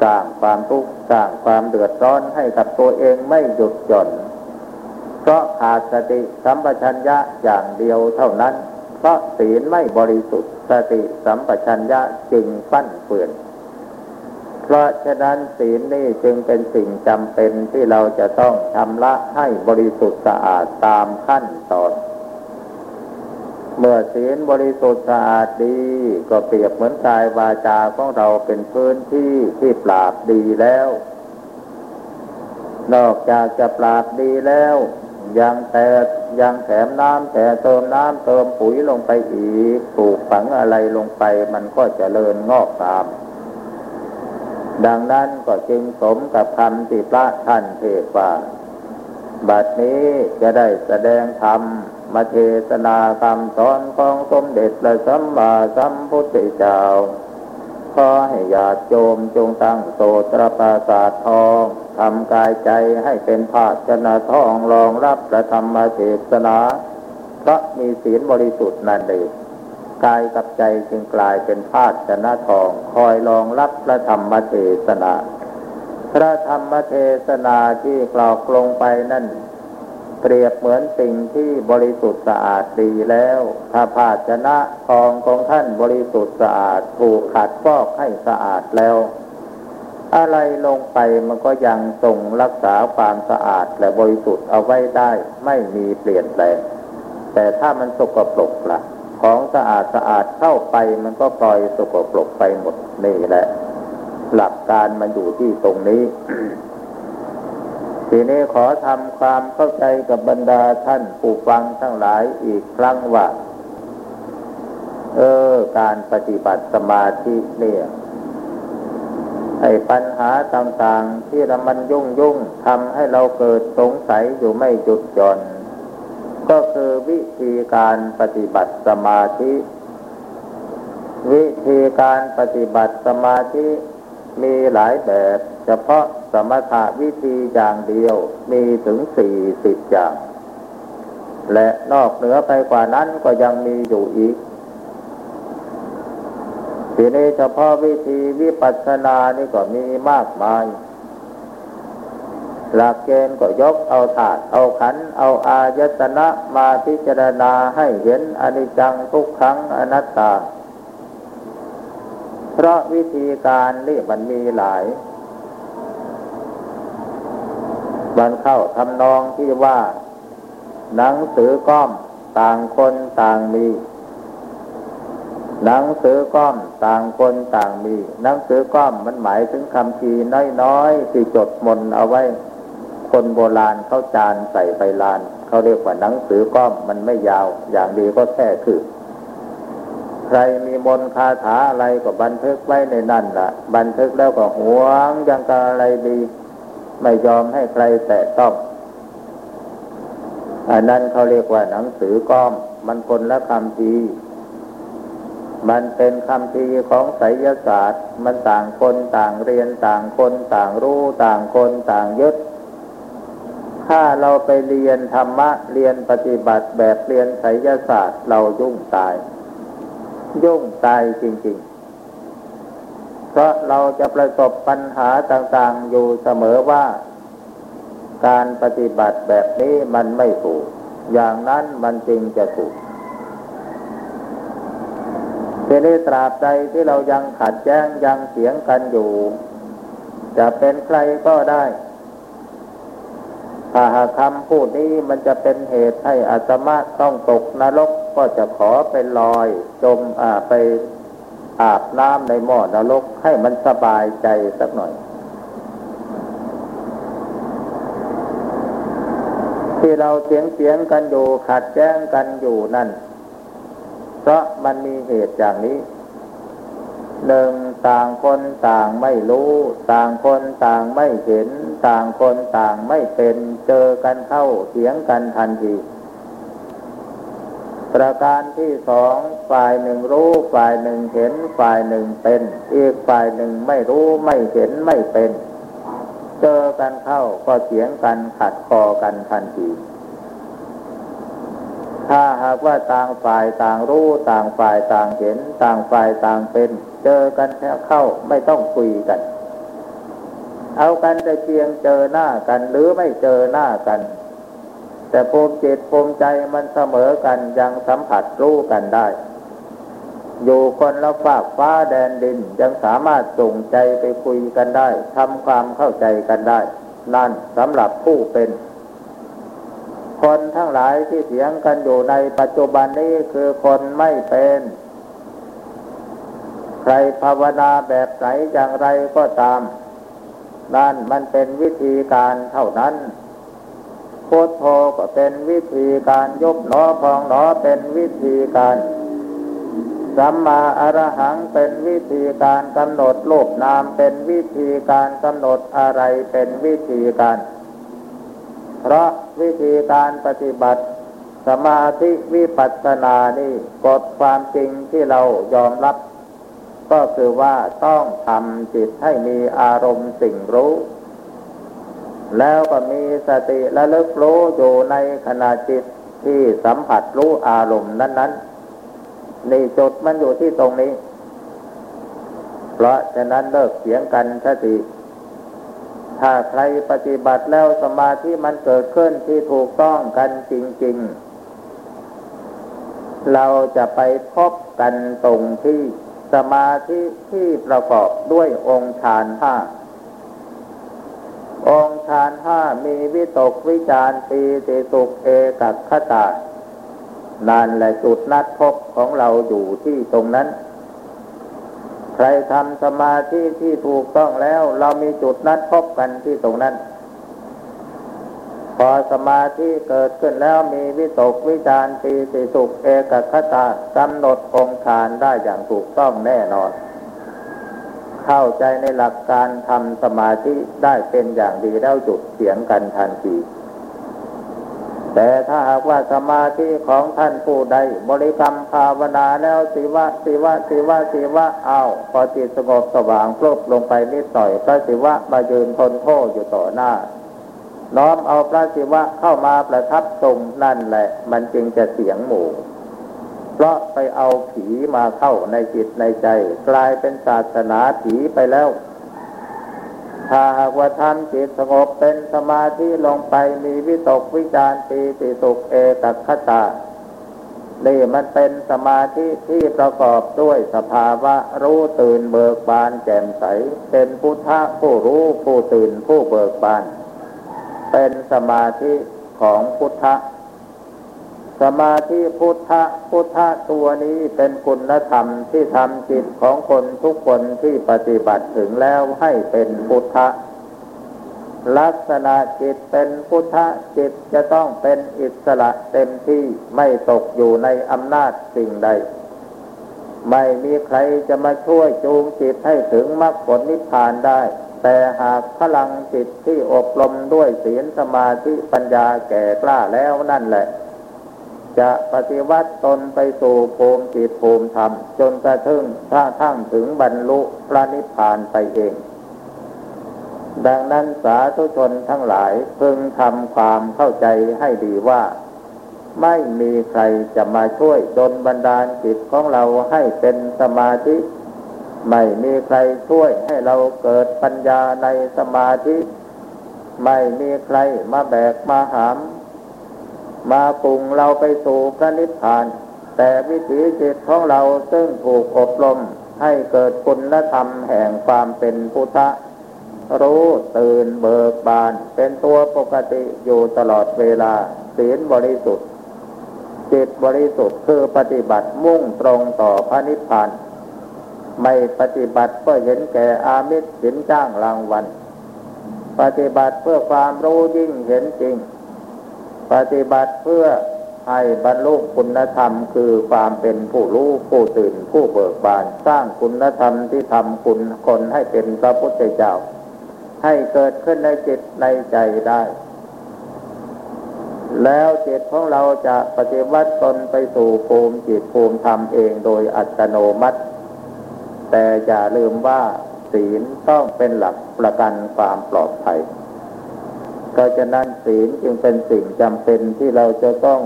สร้างความทุกข์สร้างความเดือดร้อนให้กับตัวเองไม่หยุดหย่อน เพราะขาดสติสัมปชัญญะอย่างเดียวเท่านั้น เพราะศีลไม่บริสุทธิ์สติสัมปชัญญะจึงฟั่นเฟือน เพราะฉะนั้นศีลนี่จึงเป็นสิ่งจำเป็นที่เราจะต้องชำระให้บริสุทธิ์สะอาดตามขั้นตอน เมื่อศีลบริสุทธิ์สะอาดดีก็เปรียบเหมือนกายวาจาของเราเป็นพื้นที่ที่ปราบดีแล้ว นอกจากจะปราบดีแล้ว ยังแต่ยังแถมน้ำแต่เติมน้ำเติมปุ๋ยลงไปอีกปลูกฝังอะไรลงไปมันก็จเจริญงอกตาม ดังนั้นก็จึงสมกับคำที่พระท่านเทศว่า บัดนี้จะได้แสดงธรรมมาเทศนาคำสอนของสมเด็จพระสัมมาสัมพุทธเจ้า ขอให้ญาติโยมจงตั้งโสตรปราสาททองทำกายใจให้เป็นภาชนะทองรองรับพระธรรมเทศนาเพราะมีศีลบริสุทธิ์นั่นเองกายกับใจจึงกลายเป็นภาชนะทองคอยรองรับพระธรรมเทศนา พระธรรมเทศนาที่กล่าวลงไปนั่น เปรียบเหมือนสิ่งที่บริสุทธิ์สะอาดดีแล้ว ถ้าภาชนะทองของท่านบริสุทธิ์สะอาดถูกขัดฟอกให้สะอาดแล้ว อะไรลงไปมันก็ยังทรงรักษาความสะอาดและบริสุทธิ์เอาไว้ได้ไม่มีเปลี่ยนแปลง แต่ถ้ามันสกปรกละ่ะ ของสะอาดสะอาดเข้าไปมันก็ปล่อยสกปรกไปหมดนี่แหละ หลักการมันอยู่ที่ตรงนี้ ทีนี้ขอทำความเข้าใจกับบรรดาท่านผู้ฟังทั้งหลายอีกครั้งว่า เออ การปฏิบัติสมาธิเนี่ยไอ้ปัญหาต่างๆ ที่เรามันยุ่งยุ่งทำให้เราเกิดสงสัยอยู่ไม่จุดจอน ก็คือวิธีการปฏิบัติสมาธิ วิธีการปฏิบัติสมาธิมีหลายแบบ เฉพาะสมถะวิธีอย่างเดียวมีถึงสี่สิบอย่าง และนอกเหนือไปกว่านั้นก็ยังมีอยู่อีก ทีนี้เฉพาะวิธีวิปัสสนานี่ก็มีมากมาย หลักเกณฑ์ก็ยกเอาถาดเอาขัน เอาอายตนะมาพิจารณาให้เห็นอนิจจังทุกครั้งอนัตตา เพราะวิธีการนี่มันมีหลาย มันเข้าทำนองที่ว่า หนังสือก้อมต่างคนต่างมี หนังสือก้อมต่างคนต่างมี หนังสือก้อมมันหมายถึงคำทีน้อยๆที่จดมนเอาไว้ คนโบราณเขาจานใส่ไปลานเขาเรียกว่าหนังสือก้อมมันไม่ยาว อย่างดีก็แค่คือใครมีมนคาถาอะไรก็บันทึกไว้ในนั่นละ่ะ บันทึกแล้วก็หวงยังกะอะไรดี ไม่ยอมให้ใครแตะต้อง อันนั้นเขาเรียกว่าหนังสือก้อม มันคนละคำทีมันเป็นคำทีของไสยศาสตร์ มันต่างคนต่างเรียนต่างคนต่างรู้ต่างคนต่างยึดถ้าเราไปเรียนธรรมะเรียนปฏิบัติแบบเรียนไสยศาสตร์ เรายุ่งตาย ยุ่งตายจริง ๆ เพราะเราจะประสบปัญหาต่างๆอยู่เสมอว่า การปฏิบัติแบบนี้มันไม่ถูก อย่างนั้นมันจริงจะถูกทีนี้ตราบใดที่เรายังขัดแย้งยังเสียงกันอยู่ จะเป็นใครก็ได้ถ้าหากคำพูดนี้มันจะเป็นเหตุให้อาตมาต้องตกนรกก็จะขอไปลอย จมอาไป อาบน้ำในหม้อนรกให้มันสบายใจสักหน่อย ที่เราเสียงเสียงกันอยู่ขัดแย้งกันอยู่นั่น เพราะมันมีเหตุอย่างนี้หนึ่งต่างคนต่างไม่รู้ ต่างคนต่างไม่เห็น ต่างคนต่างไม่เป็น เจอกันเข้าเสียงกันทันที ประการที่สองฝ่ายหนึ่งรู้ ฝ่ายหนึ่งเห็น ฝ่ายหนึ่งเป็น อีกฝ่ายหนึ่งไม่รู้ไม่เห็นไม่เป็น เจอกันเข้าก็เสียงกันขัดคอกันทันทีถ้าหากว่าต่างฝ่ายต่างรู้ต่างฝ่ายต่างเห็น ต่างฝ่ายต่างเป็น เจอกันแค่เข้าไม่ต้องคุยกัน เอากันแต่เพียงเจอหน้ากันหรือไม่เจอหน้ากัน แต่ภูมิจิตภูมิใจมันเสมอกันยังสัมผัสรู้กันได้ อยู่คนละฝากฟ้าแดนดินยังสามารถส่งใจไปคุยกันได้ทำความเข้าใจกันได้ นั่นสำหรับผู้เป็น คนทั้งหลายที่เถียงกันอยู่ในปัจจุบันนี้คือคนไม่เป็นใครภาวนาแบบไหนอย่างไรก็ตาม นั่นมันเป็นวิธีการเท่านั้น โคตโธก็เป็นวิธีการยกหนอพองหนอเป็นวิธีการสัมมาอรหังเป็นวิธีการกำหนดโลกนามเป็นวิธีการกำหนดอะไรเป็นวิธีการ เพราะวิธีการปฏิบัติ สมาธิวิปัสสนานี่กฎความจริงที่เรายอมรับ ก็คือว่าต้องทำจิตให้มีอารมณ์สิ่งรู้ แล้วก็มีสติและลึกรู้อยู่ในขณะจิตที่สัมผัสรู้อารมณ์นั้นๆนี่จุดมันอยู่ที่ตรงนี้ เพราะฉะนั้นเลิกเสียงกันสติ ถ้าใครปฏิบัติแล้วสมาธิมันเกิดขึ้นที่ถูกต้องกันจริง ๆ เราจะไปพบกันตรงที่สมาธิที่ประกอบด้วยองค์ฌานห้า องค์ฌานห้ามีวิตกวิจารปีติสุขเอกัคตา นั่นแหละจุดนัดพบของเราอยู่ที่ตรงนั้น ใครทำสมาธิที่ถูกต้องแล้ว เรามีจุดนัดพบกันที่ตรงนั้น พอสมาธิเกิดขึ้นแล้วมีวิตกวิจารปีติสุขเอกัคตากำหนดองค์ฌานได้อย่างถูกต้องแน่นอน เข้าใจในหลักการทำสมาธิได้เป็นอย่างดีแล้วจุดเสียงกันทันทีแต่ถ้าหากว่าสมาธิของท่านผู้ใด บริกรรมภาวนาแล้วสิวะสิวะสิวะสิวะเอาพอจิตสงบสว่างพลบลงไปนิดหน่อยพระสิวะมายืนทนโทษอยู่ต่อหน้า น้อมเอาพระศิวะเข้ามาประทับทรงนั่นแหละ มันจึงจะเสียงหมู่ ราะไปเอาผีมาเข้าในจิตในใจ กลายเป็นศาสนาผีไปแล้ว ถ้าหากว่าทำจิตสงบเป็นสมาธิลงไปมีวิตกวิจารปีติสุขเอตัคตานี่มันเป็นสมาธิที่ประกอบด้วยสภาวะรู้ตื่นเบิกบานแจ่มใส เป็นพุทธะผู้รู้ผู้ตื่นผู้เบิกบาน เป็นสมาธิของพุทธะ สมาธิพุทธะพุทธะตัวนี้เป็นคุณธรรมที่ทำจิตของคนทุกคนที่ปฏิบัติถึงแล้วให้เป็นพุทธะลักษณะจิตเป็นพุทธะจิตจะต้องเป็นอิสระเต็มที่ไม่ตกอยู่ในอำนาจสิ่งใด ไม่มีใครจะมาช่วยจูงจิตให้ถึงมรรคผลนิพพานได้ แต่หากพลังจิตที่อบรมด้วยศีลสมาธิปัญญาแก่กล้าแล้วนั่นแหละ จะปฏิวัติตนไปสู่ภูมิจิตภูมิธรรม จนกระทั่งถ้าทั้งถึงบรรลุพระนิพพานไปเอง ดังนั้นสาธุชนทั้งหลายพึงทำความเข้าใจให้ดีว่า ไม่มีใครจะมาช่วยจนบันดาลจิตของเราให้เป็นสมาธิไม่มีใครช่วยให้เราเกิดปัญญาในสมาธิ ไม่มีใครมาแบกมาหาม มาปรุงเราไปสู่พระนิพพาน แต่วิถีจิตของเราซึ่งถูกอบรมให้เกิดคุณธรรมแห่งความเป็นพุทธะรู้ตื่นเบิกบาน เป็นตัวปกติอยู่ตลอดเวลา ศีลบริสุทธิ์ จิตบริสุทธิ์คือปฏิบัติมุ่งตรงต่อพระนิพพาน ไม่ปฏิบัติเพื่อเห็นแก่อามิตรสินจ้างรางวัล ปฏิบัติเพื่อความรู้ยิ่งเห็นจริง ปฏิบัติเพื่อให้บรรลุคุณธรรมคือความเป็นผู้รู้ผู้ตื่นผู้เบิกบาน สร้างคุณธรรมที่ทำคุณคนให้เป็นพระพุทธเจ้า ให้เกิดขึ้นในจิตในใจได้ แล้วจิตของเราจะปฏิวัติตนไปสู่ภูมิจิตภูมิธรรมเองโดยอัตโนมัติ แต่อย่าลืมว่าศีลต้องเป็นหลักประกันความปลอดภัย ก็จะนั้นศีลจึงเป็นสิ่งจำเป็นที่เราจะต้อง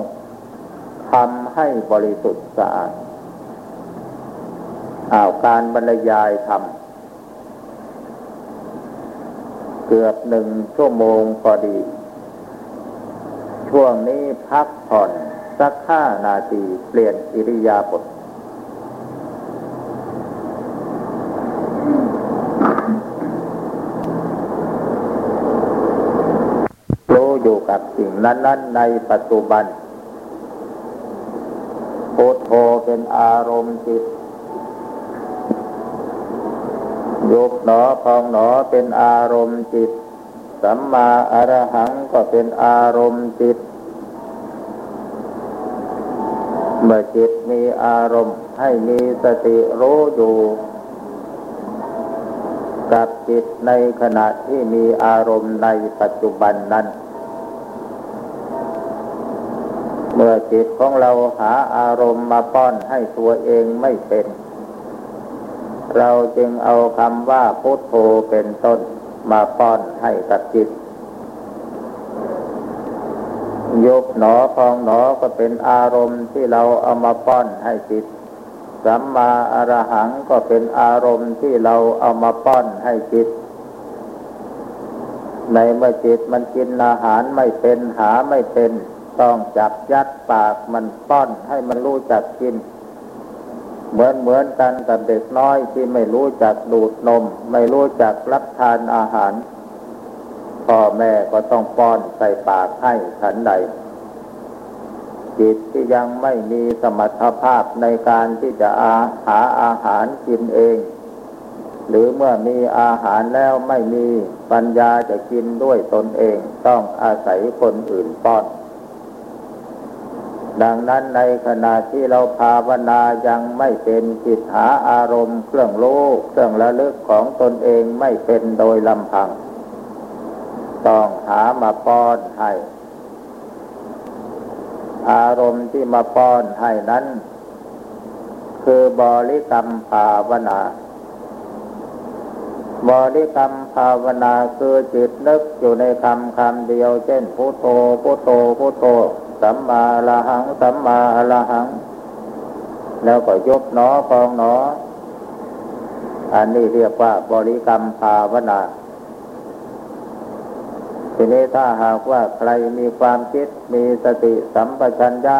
ทำให้บริสุทธิ์สะอาดอ้าวการบรรยายทำเกือบหนึ่งชั่วโมงพอดี ช่วงนี้พักผ่อนสักห้านาทีเปลี่ยนอิริยาบถอยู่ กับสิ่งนั้นๆในปัจจุบันพุทโธเป็นอารมณ์จิตยุบหนอพองหนอเป็นอารมณ์จิต สัมมาอรหังก็เป็นอารมณ์จิต เมื่อจิตมีอารมณ์ให้มีสติรู้อยู่ กับจิตในขณะที่มีอารมณ์ในปัจจุบันนั้น เมื่อจิตของเราหาอารมณ์มาป้อนให้ตัวเองไม่เป็น เราจึงเอาคำว่าพุทโธเป็นต้นมาป้อนให้กับจิตยบหนอพองหนอก็เป็นอารมณ์ที่เราเอามาป้อนให้จิต สัมมาอรหังก็เป็นอารมณ์ที่เราเอามาป้อนให้จิต ในเมื่อจิตมันกินอาหารไม่เป็นหาไม่เป็น ต้องจับยัดปากมันป้อนให้มันรู้จักกิน เหมือนเหมือนกันกับเด็กน้อยที่ไม่รู้จักดูดนม ไม่รู้จักรับทานอาหาร พ่อแม่ก็ต้องป้อนใส่ปากให้ฉันใด จิตที่ยังไม่มีสมรรถภาพในการที่จะอาหาอาหารกินเอง หรือเมื่อมีอาหารแล้วไม่มีปัญญาจะกินด้วยตนเองต้องอาศัยคนอื่นป้อน ดังนั้นในขณะที่เราภาวนายังไม่เป็นจิตหาอารมณ์เครื่องโลกเครื่องระลึกของตนเองไม่เป็นโดยลำพัง ต้องหามาป้อนให้ อารมณ์ที่มาป้อนให้นั้น คือบริกรรมภาวนาบริกรรมภาวนาคือจิตนึกอยู่ในคำคำเดียว เช่นพุทโธพุทโธพุทโธ สัมมาละหัง สัมมาละหัง แล้วก็ยกหนอพองหนอ อันนี้เรียกว่าบริกรรมภาวนาทีนี้ถ้าหากว่าใครมีความคิดมีสติสัมปชัญญะ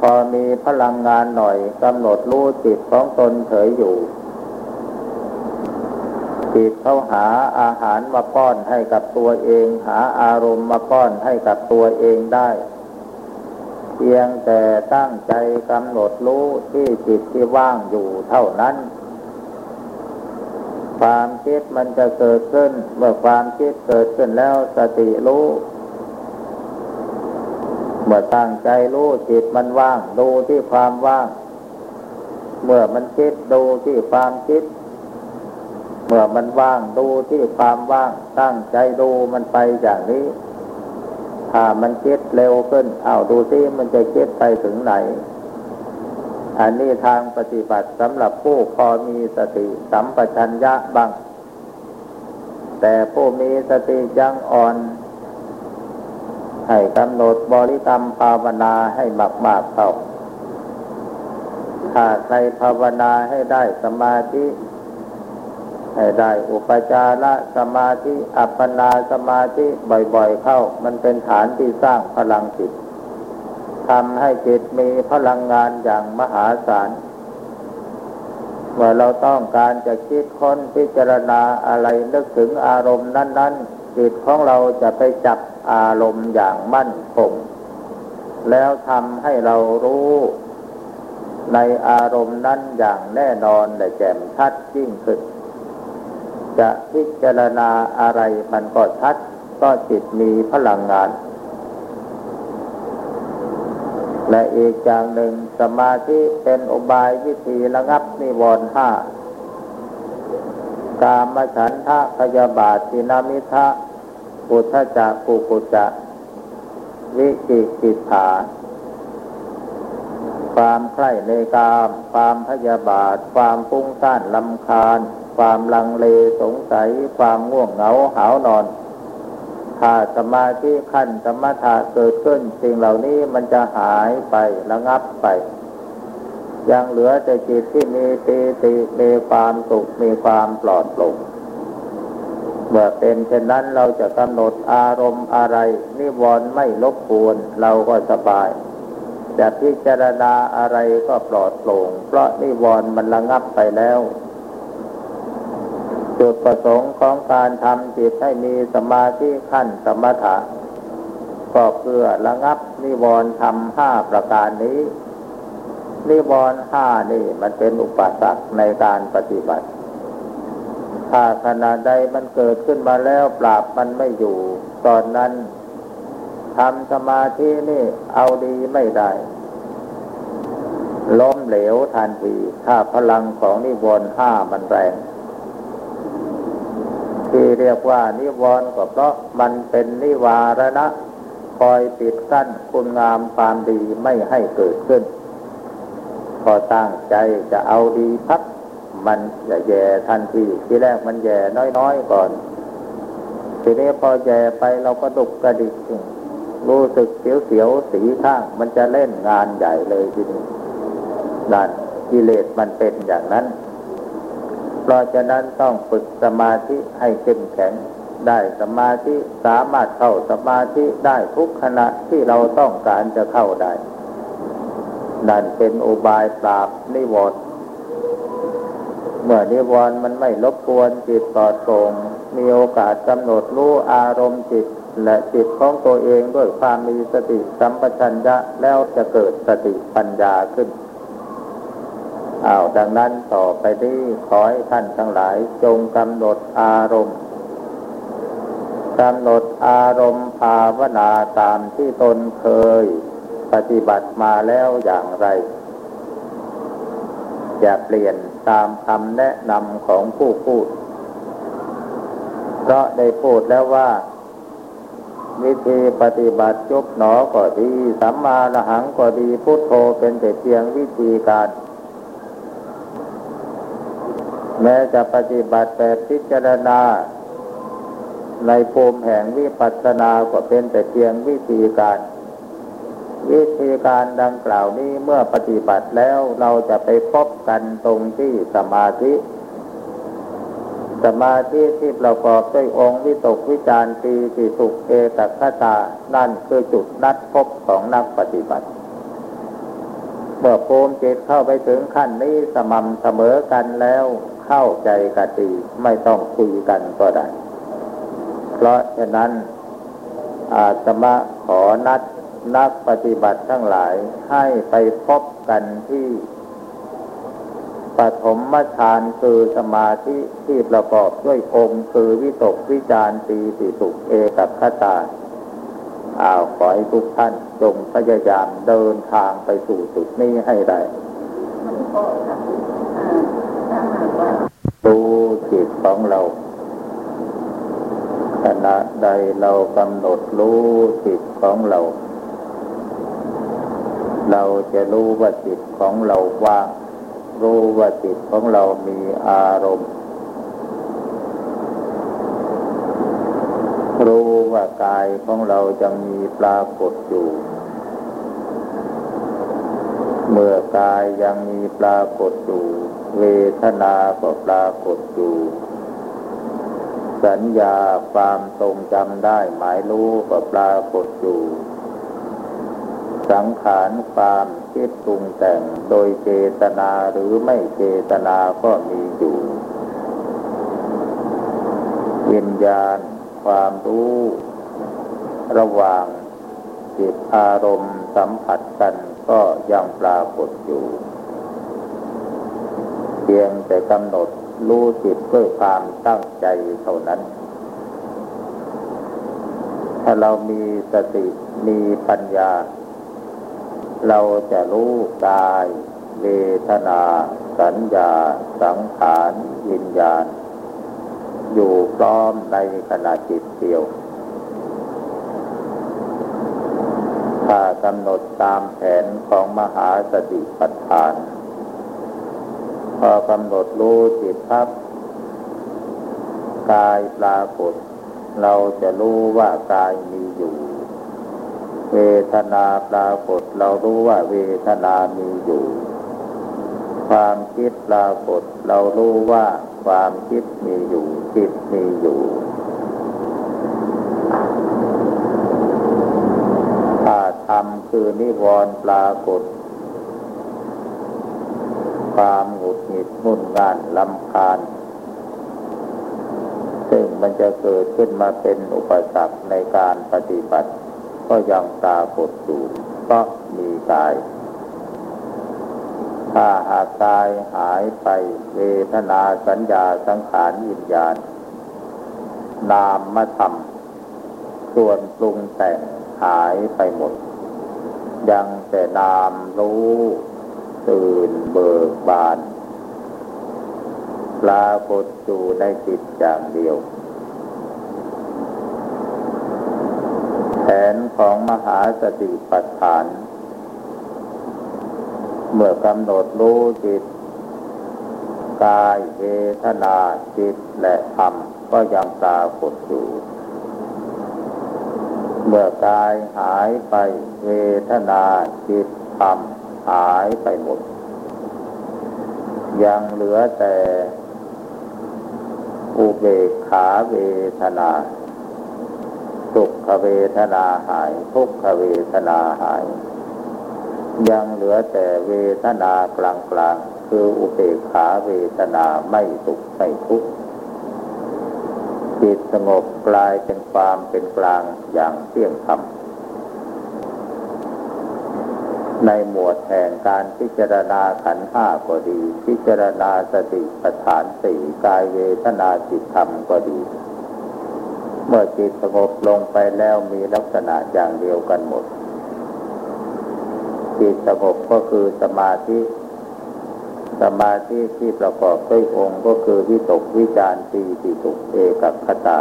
พอมีพลังงานหน่อยกำหนดรู้จิตของตนเฉยอยู่ จิตเขาหาอาหารมาป้อนให้กับตัวเอง หาอารมณ์มาป้อนให้กับตัวเองได้ เพียงแต่ตั้งใจกำหนดรู้ที่จิตที่ว่างอยู่เท่านั้น ความคิดมันจะเกิดขึ้น เมื่อความคิดเกิดขึ้นแล้วสติรู้เมื่อตั้งใจรู้จิตมันว่าง ดูที่ความว่าง เมื่อมันคิดดูที่ความคิด เมื่อมันว่างดูที่ความว่างตั้งใจดูมันไปอย่างนี้ ถ้ามันคิดเร็วขึ้นเอาดูที่มันจะคิดไปถึงไหน อันนี้ทางปฏิบัติสำหรับผู้พอมีสติสัมปชัญญะบ้างแต่ผู้มีสติยังอ่อน ให้กำหนดบริกรรมภาวนาให้มากๆเข้าถ้าใครภาวนาให้ได้สมาธิ ให้ได้อุปจารสมาธิอัปปนาสมาธิบ่อยๆเข้า มันเป็นฐานที่สร้างพลังจิตทำให้จิตมีพลังงานอย่างมหาศาลเมื่อเราต้องการจะคิดค้นพิจารณาอะไรนึกถึงอารมณ์นั้น ๆ จิตของเราจะไปจับอารมณ์อย่างมั่นคง แล้วทำให้เรารู้ในอารมณ์นั้นอย่างแน่นอนและแจ่มชัดยิ่งขึ้น จะพิจารณาอะไรมันก็ชัด ก็จิตมีพลังงาน และอีกอย่างหนึ่งสมาธิเป็นอบายวิธีระงับนิวรณ์ห้ากามฉันทะพยาบาทินามิทะปุถจักปุกุจะ วิกิกิถาความใคร่ในกาม ความพยาบาท ความฟุ้งซ่านลำคาญ ความลังเลสงสัย ความง่วงเหงาหานอน ถ้าสมาธิขั้นสมถะเกิดขึ้นสิ่งเหล่านี้มันจะหายไประงับไป ยังเหลือแต่จิตที่มีปีติมีความสุขมีความปลอดโปร่งเมื่อเป็นเช่นนั้นเราจะกำหนดอารมณ์อะไร นิวรณ์ไม่ลบกวนเราก็สบายจะพิจารณาอะไรก็ปลอดโปร่งเพราะนิวรณ์มันระงับไปแล้ว จุดประสงค์ของการทำจิตให้มีสมาธิขั้นสมถะ ก็เพื่อระงับนิวรณ์ทำห้าประการนี้ นิวรณ์ห้านี่มันเป็นอุปสรรคในการปฏิบัติ ถ้าขณะใดมันเกิดขึ้นมาแล้วปราบมันไม่อยู่ ตอนนั้นทำสมาธินี่เอาดีไม่ได้ล้มเหลวทันที ถ้าพลังของนิวรณ์ห้ามันแรง ที่เรียกว่านิวรณ์ก็เพราะมันเป็นนิวารณะ คอยปิดกั้นคุณงามความดีไม่ให้เกิดขึ้น พอตั้งใจจะเอาดีพักมันจะแย่ทันทีที่แรกมันแย่น้อยๆก่อน ทีนี้พอแย่ไปเราก็ดุกกระดิกรู้สึกเสียวๆสีข้าง มันจะเล่นงานใหญ่เลยทีนี้นั่นกิเลสมันเป็นอย่างนั้น เพราะฉะนั้นต้องฝึกสมาธิให้เข้มแข็ง ได้สมาธิสามารถเข้าสมาธิได้ทุกขณะที่เราต้องการจะเข้าได้นั่นเป็นอุบายปราบนิวรณ์เมื่อนิวรณ์มันไม่รบกวนจิตต่อตรงมีโอกาสกำหนดรู้อารมณ์จิต และจิตของตัวเองด้วยความมีสติสัมปชัญญะแล้วจะเกิดสติปัญญาขึ้น อ้าวดังนั้นต่อไปนี้ขอให้ท่านทั้งหลายจงกำหนดอารมณ์กำหนดอารมณ์ภาวนาตามที่ตนเคยปฏิบัติมาแล้วอย่างไร อย่าเปลี่ยนตามคำแนะนำของผู้พูด เพราะได้พูดแล้วว่า วิธีปฏิบัติจบหนอก็ดี สัมมาละหังก็ดีพุทโธเป็นแต่เพียงวิธีการ แม้จะปฏิบัติแบบพิจารณา ในภูมิแห่งวิปัสสนาก็เป็นแต่เพียงวิธีการ วิธีการดังกล่าวนี้เมื่อปฏิบัติแล้วเราจะไปพบกันตรงที่สมาธิ สมาธิที่ประกอบด้วยองค์วิตกวิจารปีติสุขเอตคตา นั่นคือจุดนัดพบของนักปฏิบัติเมื่อภูมิจิตเข้าไปถึงขั้นนี้สม่ำเสมอกันแล้ว เข้าใจกันดีไม่ต้องคุยกันก็ได้ เพราะฉะนั้นอาตมาขอนัดนักปฏิบัติทั้งหลายให้ไปพบกันที่ปฐมฌานคือสมาธิที่ประกอบด้วยองค์คือวิตกวิจารตีติสุขเอกับขตาอ้าวขอให้ทุกท่านจงพยายามเดินทางไปสู่จุดนี้ให้ได้ ดูจิตของเราขณะใดเรากำหนดรู้จิตของเรา เราจะรู้ว่าจิตของเราว่างรู้ว่าจิตของเรามีอารมณ์ รู้ว่ากายของเราจะมีปรากฏอยู่ เมื่อกายยังมีปรากฏอยู่ เวทนาก็ปรากฏอยู่ สัญญาความทรงจำได้หมายรู้ก็ปรากฏอยู่ สังขารความคิดปรุงแต่งโดยเจตนาหรือไม่เจตนาก็มีอยู่ วิญญาณความรู้ระหว่างจิตอารมณ์สัมผัสกันก็ยังปรากฏอยู่ พียงแต่กำหนดรู้จิตด้วยความตั้งใจเท่านั้น ถ้าเรามีสติมีปัญญา เราจะรู้กายเวทนา สัญญา สังขารวิญญาณ อยู่พร้อมในขณะจิตเดียว ถ้ากำหนดตามแผนของมหาสติปัฏฐาน พอกำหนดรู้จิตพับกายปรากฏ เราจะรู้ว่ากายมีอยู่ เวทนาปรากฏ เรารู้ว่าเวทนามีอยู่ ความคิดปรากฏ เรารู้ว่าความคิดมีอยู่ จิตมีอยู่ถ้าธรรมคือนิวรณ์ปรากฏ ความหงุดหงิดมุ่นงานลำคาญ ซึ่งมันจะเกิดขึ้นมาเป็นอุปสรรคในการปฏิบัติ ก็ยังปรากฏอยู่ก็มีกาย ถ้าหากกายหายไปเวทนาสัญญาสังขารวิญญาณ นามมาทำส่วนปรุงแต่งหายไปหมด ยังแต่นามรู้ ตื่นเบิกบานปรากฏอยู่ในจิตอย่างเดียว แผนของมหาสติปัฏฐาน เมื่อกำหนดรู้จิต กายเวทนาจิตและธรรมก็ยังปรากฏอยู่เมื่อกายหายไปเวทนาจิตธรรม หายไปหมด ยังเหลือแต่อุเบกขาเวทนาสุขเวทนาหาย ทุกขเวทนาหาย ยังเหลือแต่เวทนากลางกลางคืออุเบกขาเวทนาไม่สุขไม่ทุกข์จิตสงบกลายเป็นความเป็นกลางอย่างเที่ยงธรรม ในหมวดแห่งการพิจารณาขันธ์ห้าก็ดี พิจารณาสติปัฏฐานสี่กายเวทนาจิตธรรมก็ดี เมื่อจิตสงบลงไปแล้วมีลักษณะอย่างเดียวกันหมด จิตสงบก็คือสมาธิสมาธิที่ประกอบด้วยองค์ก็คือวิตกวิจารตีติสุเอกับคตา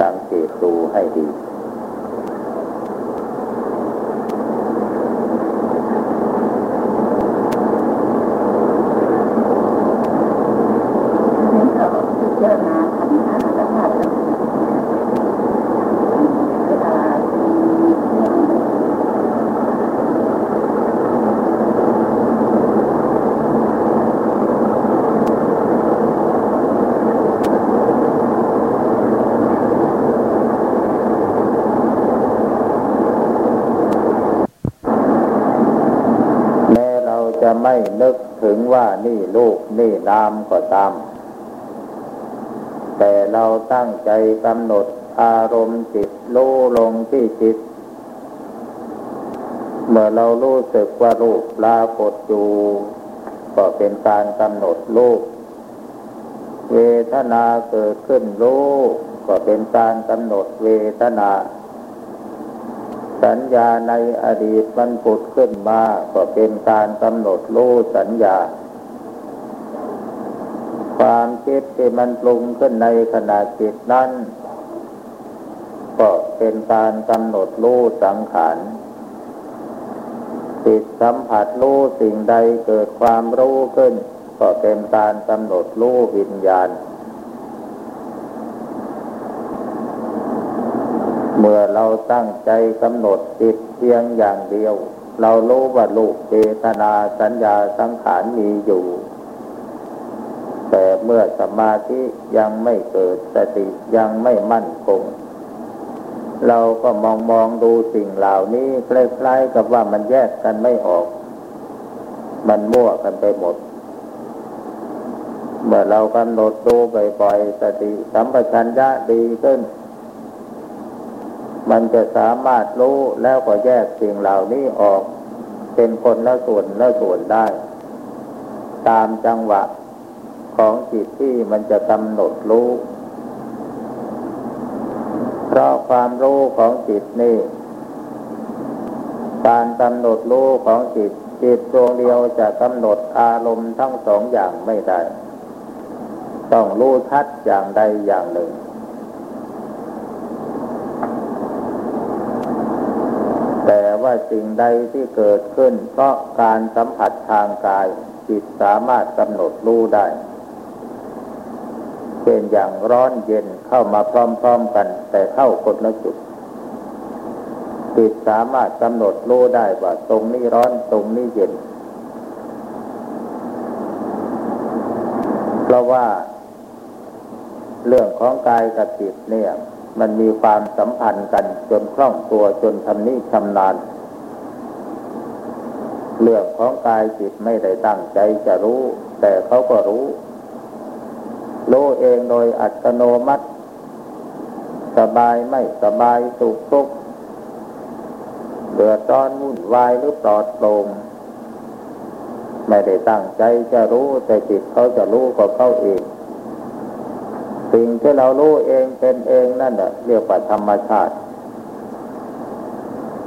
สังเกตดูให้ดี นี้เราพิจารณาขันธ์ห้าและธาตุทั้งสี่เวลาที่เที่ยง แม้เราจะไม่นึกถึง ว่านี่ลูกนี่นามก็ตาม แต่เราตั้งใจกำหนดอารมณ์จิตรู้ลงที่จิต เมื่อเรารู้สึกว่ารูปปรากฏอยู่ก็เป็นการกำหนดรูปเวทนาเกิดขึ้นรู้ก็เป็นการกำหนดเวทนา สัญญาในอดีตมันผุดขึ้นมาก็เป็นการกำหนดรู้สัญญา ความคิดที่มันปรุงขึ้นในขณะจิตนั้น ก็เป็นการกำหนดรู้สังขารจิตสัมผัสรู้สิ่งใดเกิดความรู้ขึ้น ก็เป็นการกำหนดรู้วิญญาณ มื่อเราตั้งใจกำหนดจิตเพียงอย่างเดียว เรารู้ว่าลูกเจตนาสัญญาสังขารมีอยู่ แต่เมื่อสมาธิยังไม่เกิดสติยังไม่มั่นคง เราก็มองมองดูสิ่งเหล่านี้คล้ายๆกับว่ามันแยกกันไม่ออก มันมั่วกันไปหมดเมื่อเรากำหนดดูบ่อยๆสติสัมปชัญญะดีขึ้น มันจะสามารถรู้แล้วก็แยกสิ่งเหล่านี้ออก เป็นคนละส่วนละส่วนได้ ตามจังหวะของจิตที่มันจะกำหนดรู้ เพราะความรู้ของจิตนี่การกำหนดรู้ของจิต จิตดวงเดียวจะกำหนดอารมณ์ทั้งสองอย่างไม่ได้ ต้องรู้ชัดอย่างใดอย่างหนึ่ง แต่ว่าสิ่งใดที่เกิดขึ้น เพราะการสัมผัสทางกาย จิตสามารถกำหนดรู้ได้เช่นอย่างร้อนเย็นเข้ามาพร้อมๆกัน แต่เข้าคนละจุด จิตสามารถกำหนดรู้ได้ว่าตรงนี้ร้อนตรงนี้เย็น เพราะว่า เรื่องของกายกับจิตเนี่ย มันมีความสัมพันธ์กันจนคล่องตัวจนทำนี้ชำนาญเรื่องของกายจิตไม่ได้ตั้งใจจะรู้ แต่เขาก็รู้ รู้เองโดยอัตโนมัติ สบายไม่สบายสุขทุกข์เดือดร้อนวุ่นวายหรือปลอดโปร่งไม่ได้ตั้งใจจะรู้ แต่จิตเขาจะรู้กับเขาเอง สิ่งที่เรารู้เองเป็นเองนั่นแหละเรียกว่าธรรมชาติ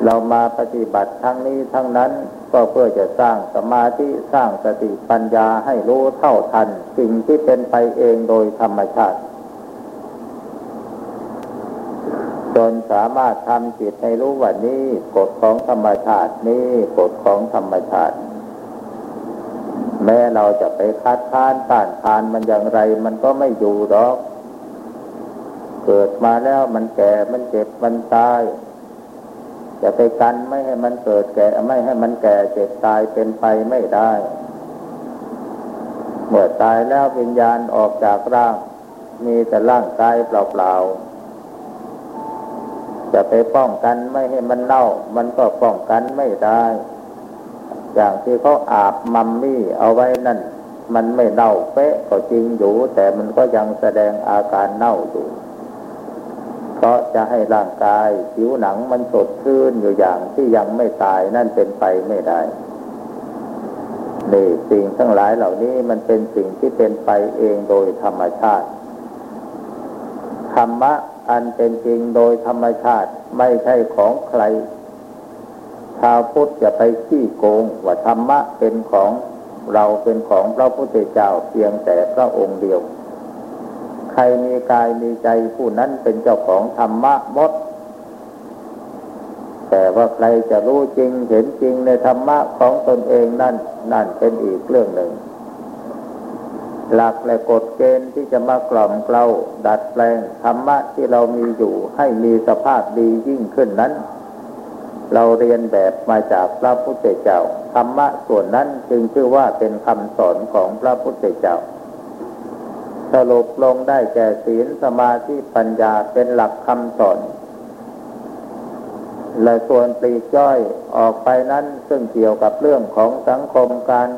เรามาปฏิบัติทั้งนี้ทั้งนั้นก็เพื่อจะสร้างสมาธิสร้างสติปัญญาให้รู้เท่าทัน สิ่งที่เป็นไปเองโดยธรรมชาติ จนสามารถทำจิตให้รู้ว่านี่กฎของธรรมชาตินี่กฎของธรรมชาติ แม้เราจะไปคัดค้านต้านทานมันอย่างไร มันก็ไม่อยู่หรอก เกิดมาแล้วมันแก่มันเจ็บมันตายจะไปกันไม่ให้มันเกิดแก่ไม่ให้มันแก่เจ็บตายเป็นไปไม่ได้ เมื่อตายแล้ววิญญาณออกจากร่าง มีแต่ร่างกายเปล่าๆจะไปป้องกันไม่ให้มันเน่า มันก็ป้องกันไม่ได้ อย่างที่เขาอาบมัมมี่เอาไว้นั่น มันไม่เน่าเป๊ะก็จริงอยู่ แต่มันก็ยังแสดงอาการเน่าอยู่ เพราะจะให้ร่างกายผิวหนังมันสดชื่นอยู่อย่างที่ยังไม่ตายนั่นเป็นไปไม่ได้นี่สิ่งทั้งหลายเหล่านี้มันเป็นสิ่งที่เป็นไปเองโดยธรรมชาติ ธรรมะอันเป็นจริงโดยธรรมชาติไม่ใช่ของใคร ชาวพุทธจะไปขี้โกงว่าธรรมะเป็นของเราเป็นของพระพุทธเจ้าเพียงแต่พระองค์เดียว ใครมีกายมีใจผู้นั้นเป็นเจ้าของธรรมะมด แต่ว่าใครจะรู้จริงเห็นจริงในธรรมะของตนเองนั่นนั่นเป็นอีกเรื่องหนึ่ง หลักและกฎเกณฑ์ที่จะมากล่อมเกลาดัดแปลงธรรมะที่เรามีอยู่ให้มีสภาพดียิ่งขึ้นนั้น เราเรียนแบบมาจากพระพุทธเจ้าธรรมะส่วนนั้นจึงชื่อว่าเป็นคำสอนของพระพุทธเจ้า สรุปลงได้แก่ศีลสมาธิปัญญาเป็นหลักคำสอนและส่วนปลีกย่อยออกไปนั้นซึ่งเกี่ยวกับเรื่องของสังคมการ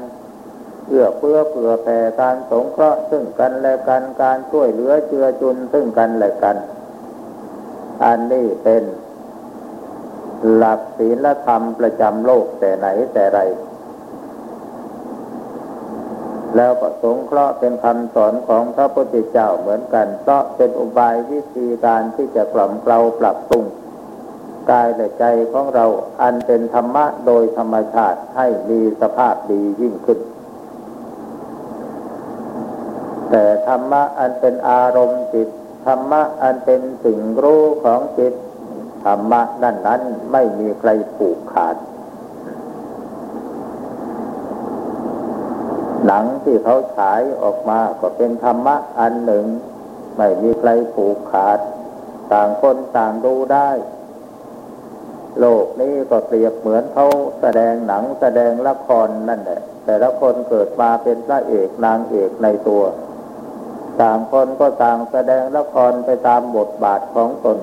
เอื้อเฟื้อเผื่อแผ่การสงเคราะห์ซึ่งกันและกันการช่วยเหลือเจือจุนซึ่งกันและกัน อันนี้เป็นหลักศีลธรรมประจำโลกแต่ไหนแต่ไร แล้วก็สงเคราะห์เป็นคำสอนของพระพุทธเจ้าเหมือนกัน เพราะเป็นอุบายวิธีการที่จะกล่อมเกลาปรับปรุงกายและใจของเราอันเป็นธรรมะโดยธรรมชาติให้มีสภาพดียิ่งขึ้น แต่ธรรมะอันเป็นอารมณ์จิต ธรรมะอันเป็นสิ่งรู้ของจิต ธรรมะนั่นนั้นไม่มีใครผูกขาด หนังที่เขาฉายออกมาก็เป็นธรรมะอันหนึ่ง ไม่มีใครผูกขาด ต่างคนต่างดูได้ โลกนี้ก็เปรียบเหมือนเขาแสดงหนังแสดงละครนั่นแหละแต่ละคนเกิดมาเป็นพระเอกนางเอกในตัว ต่างคนก็ต่างแสดงละครไปตามบทบาทของตน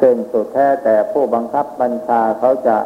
ซึ่งสุดแท้แต่ผู้บังคับบัญชาเขาจะ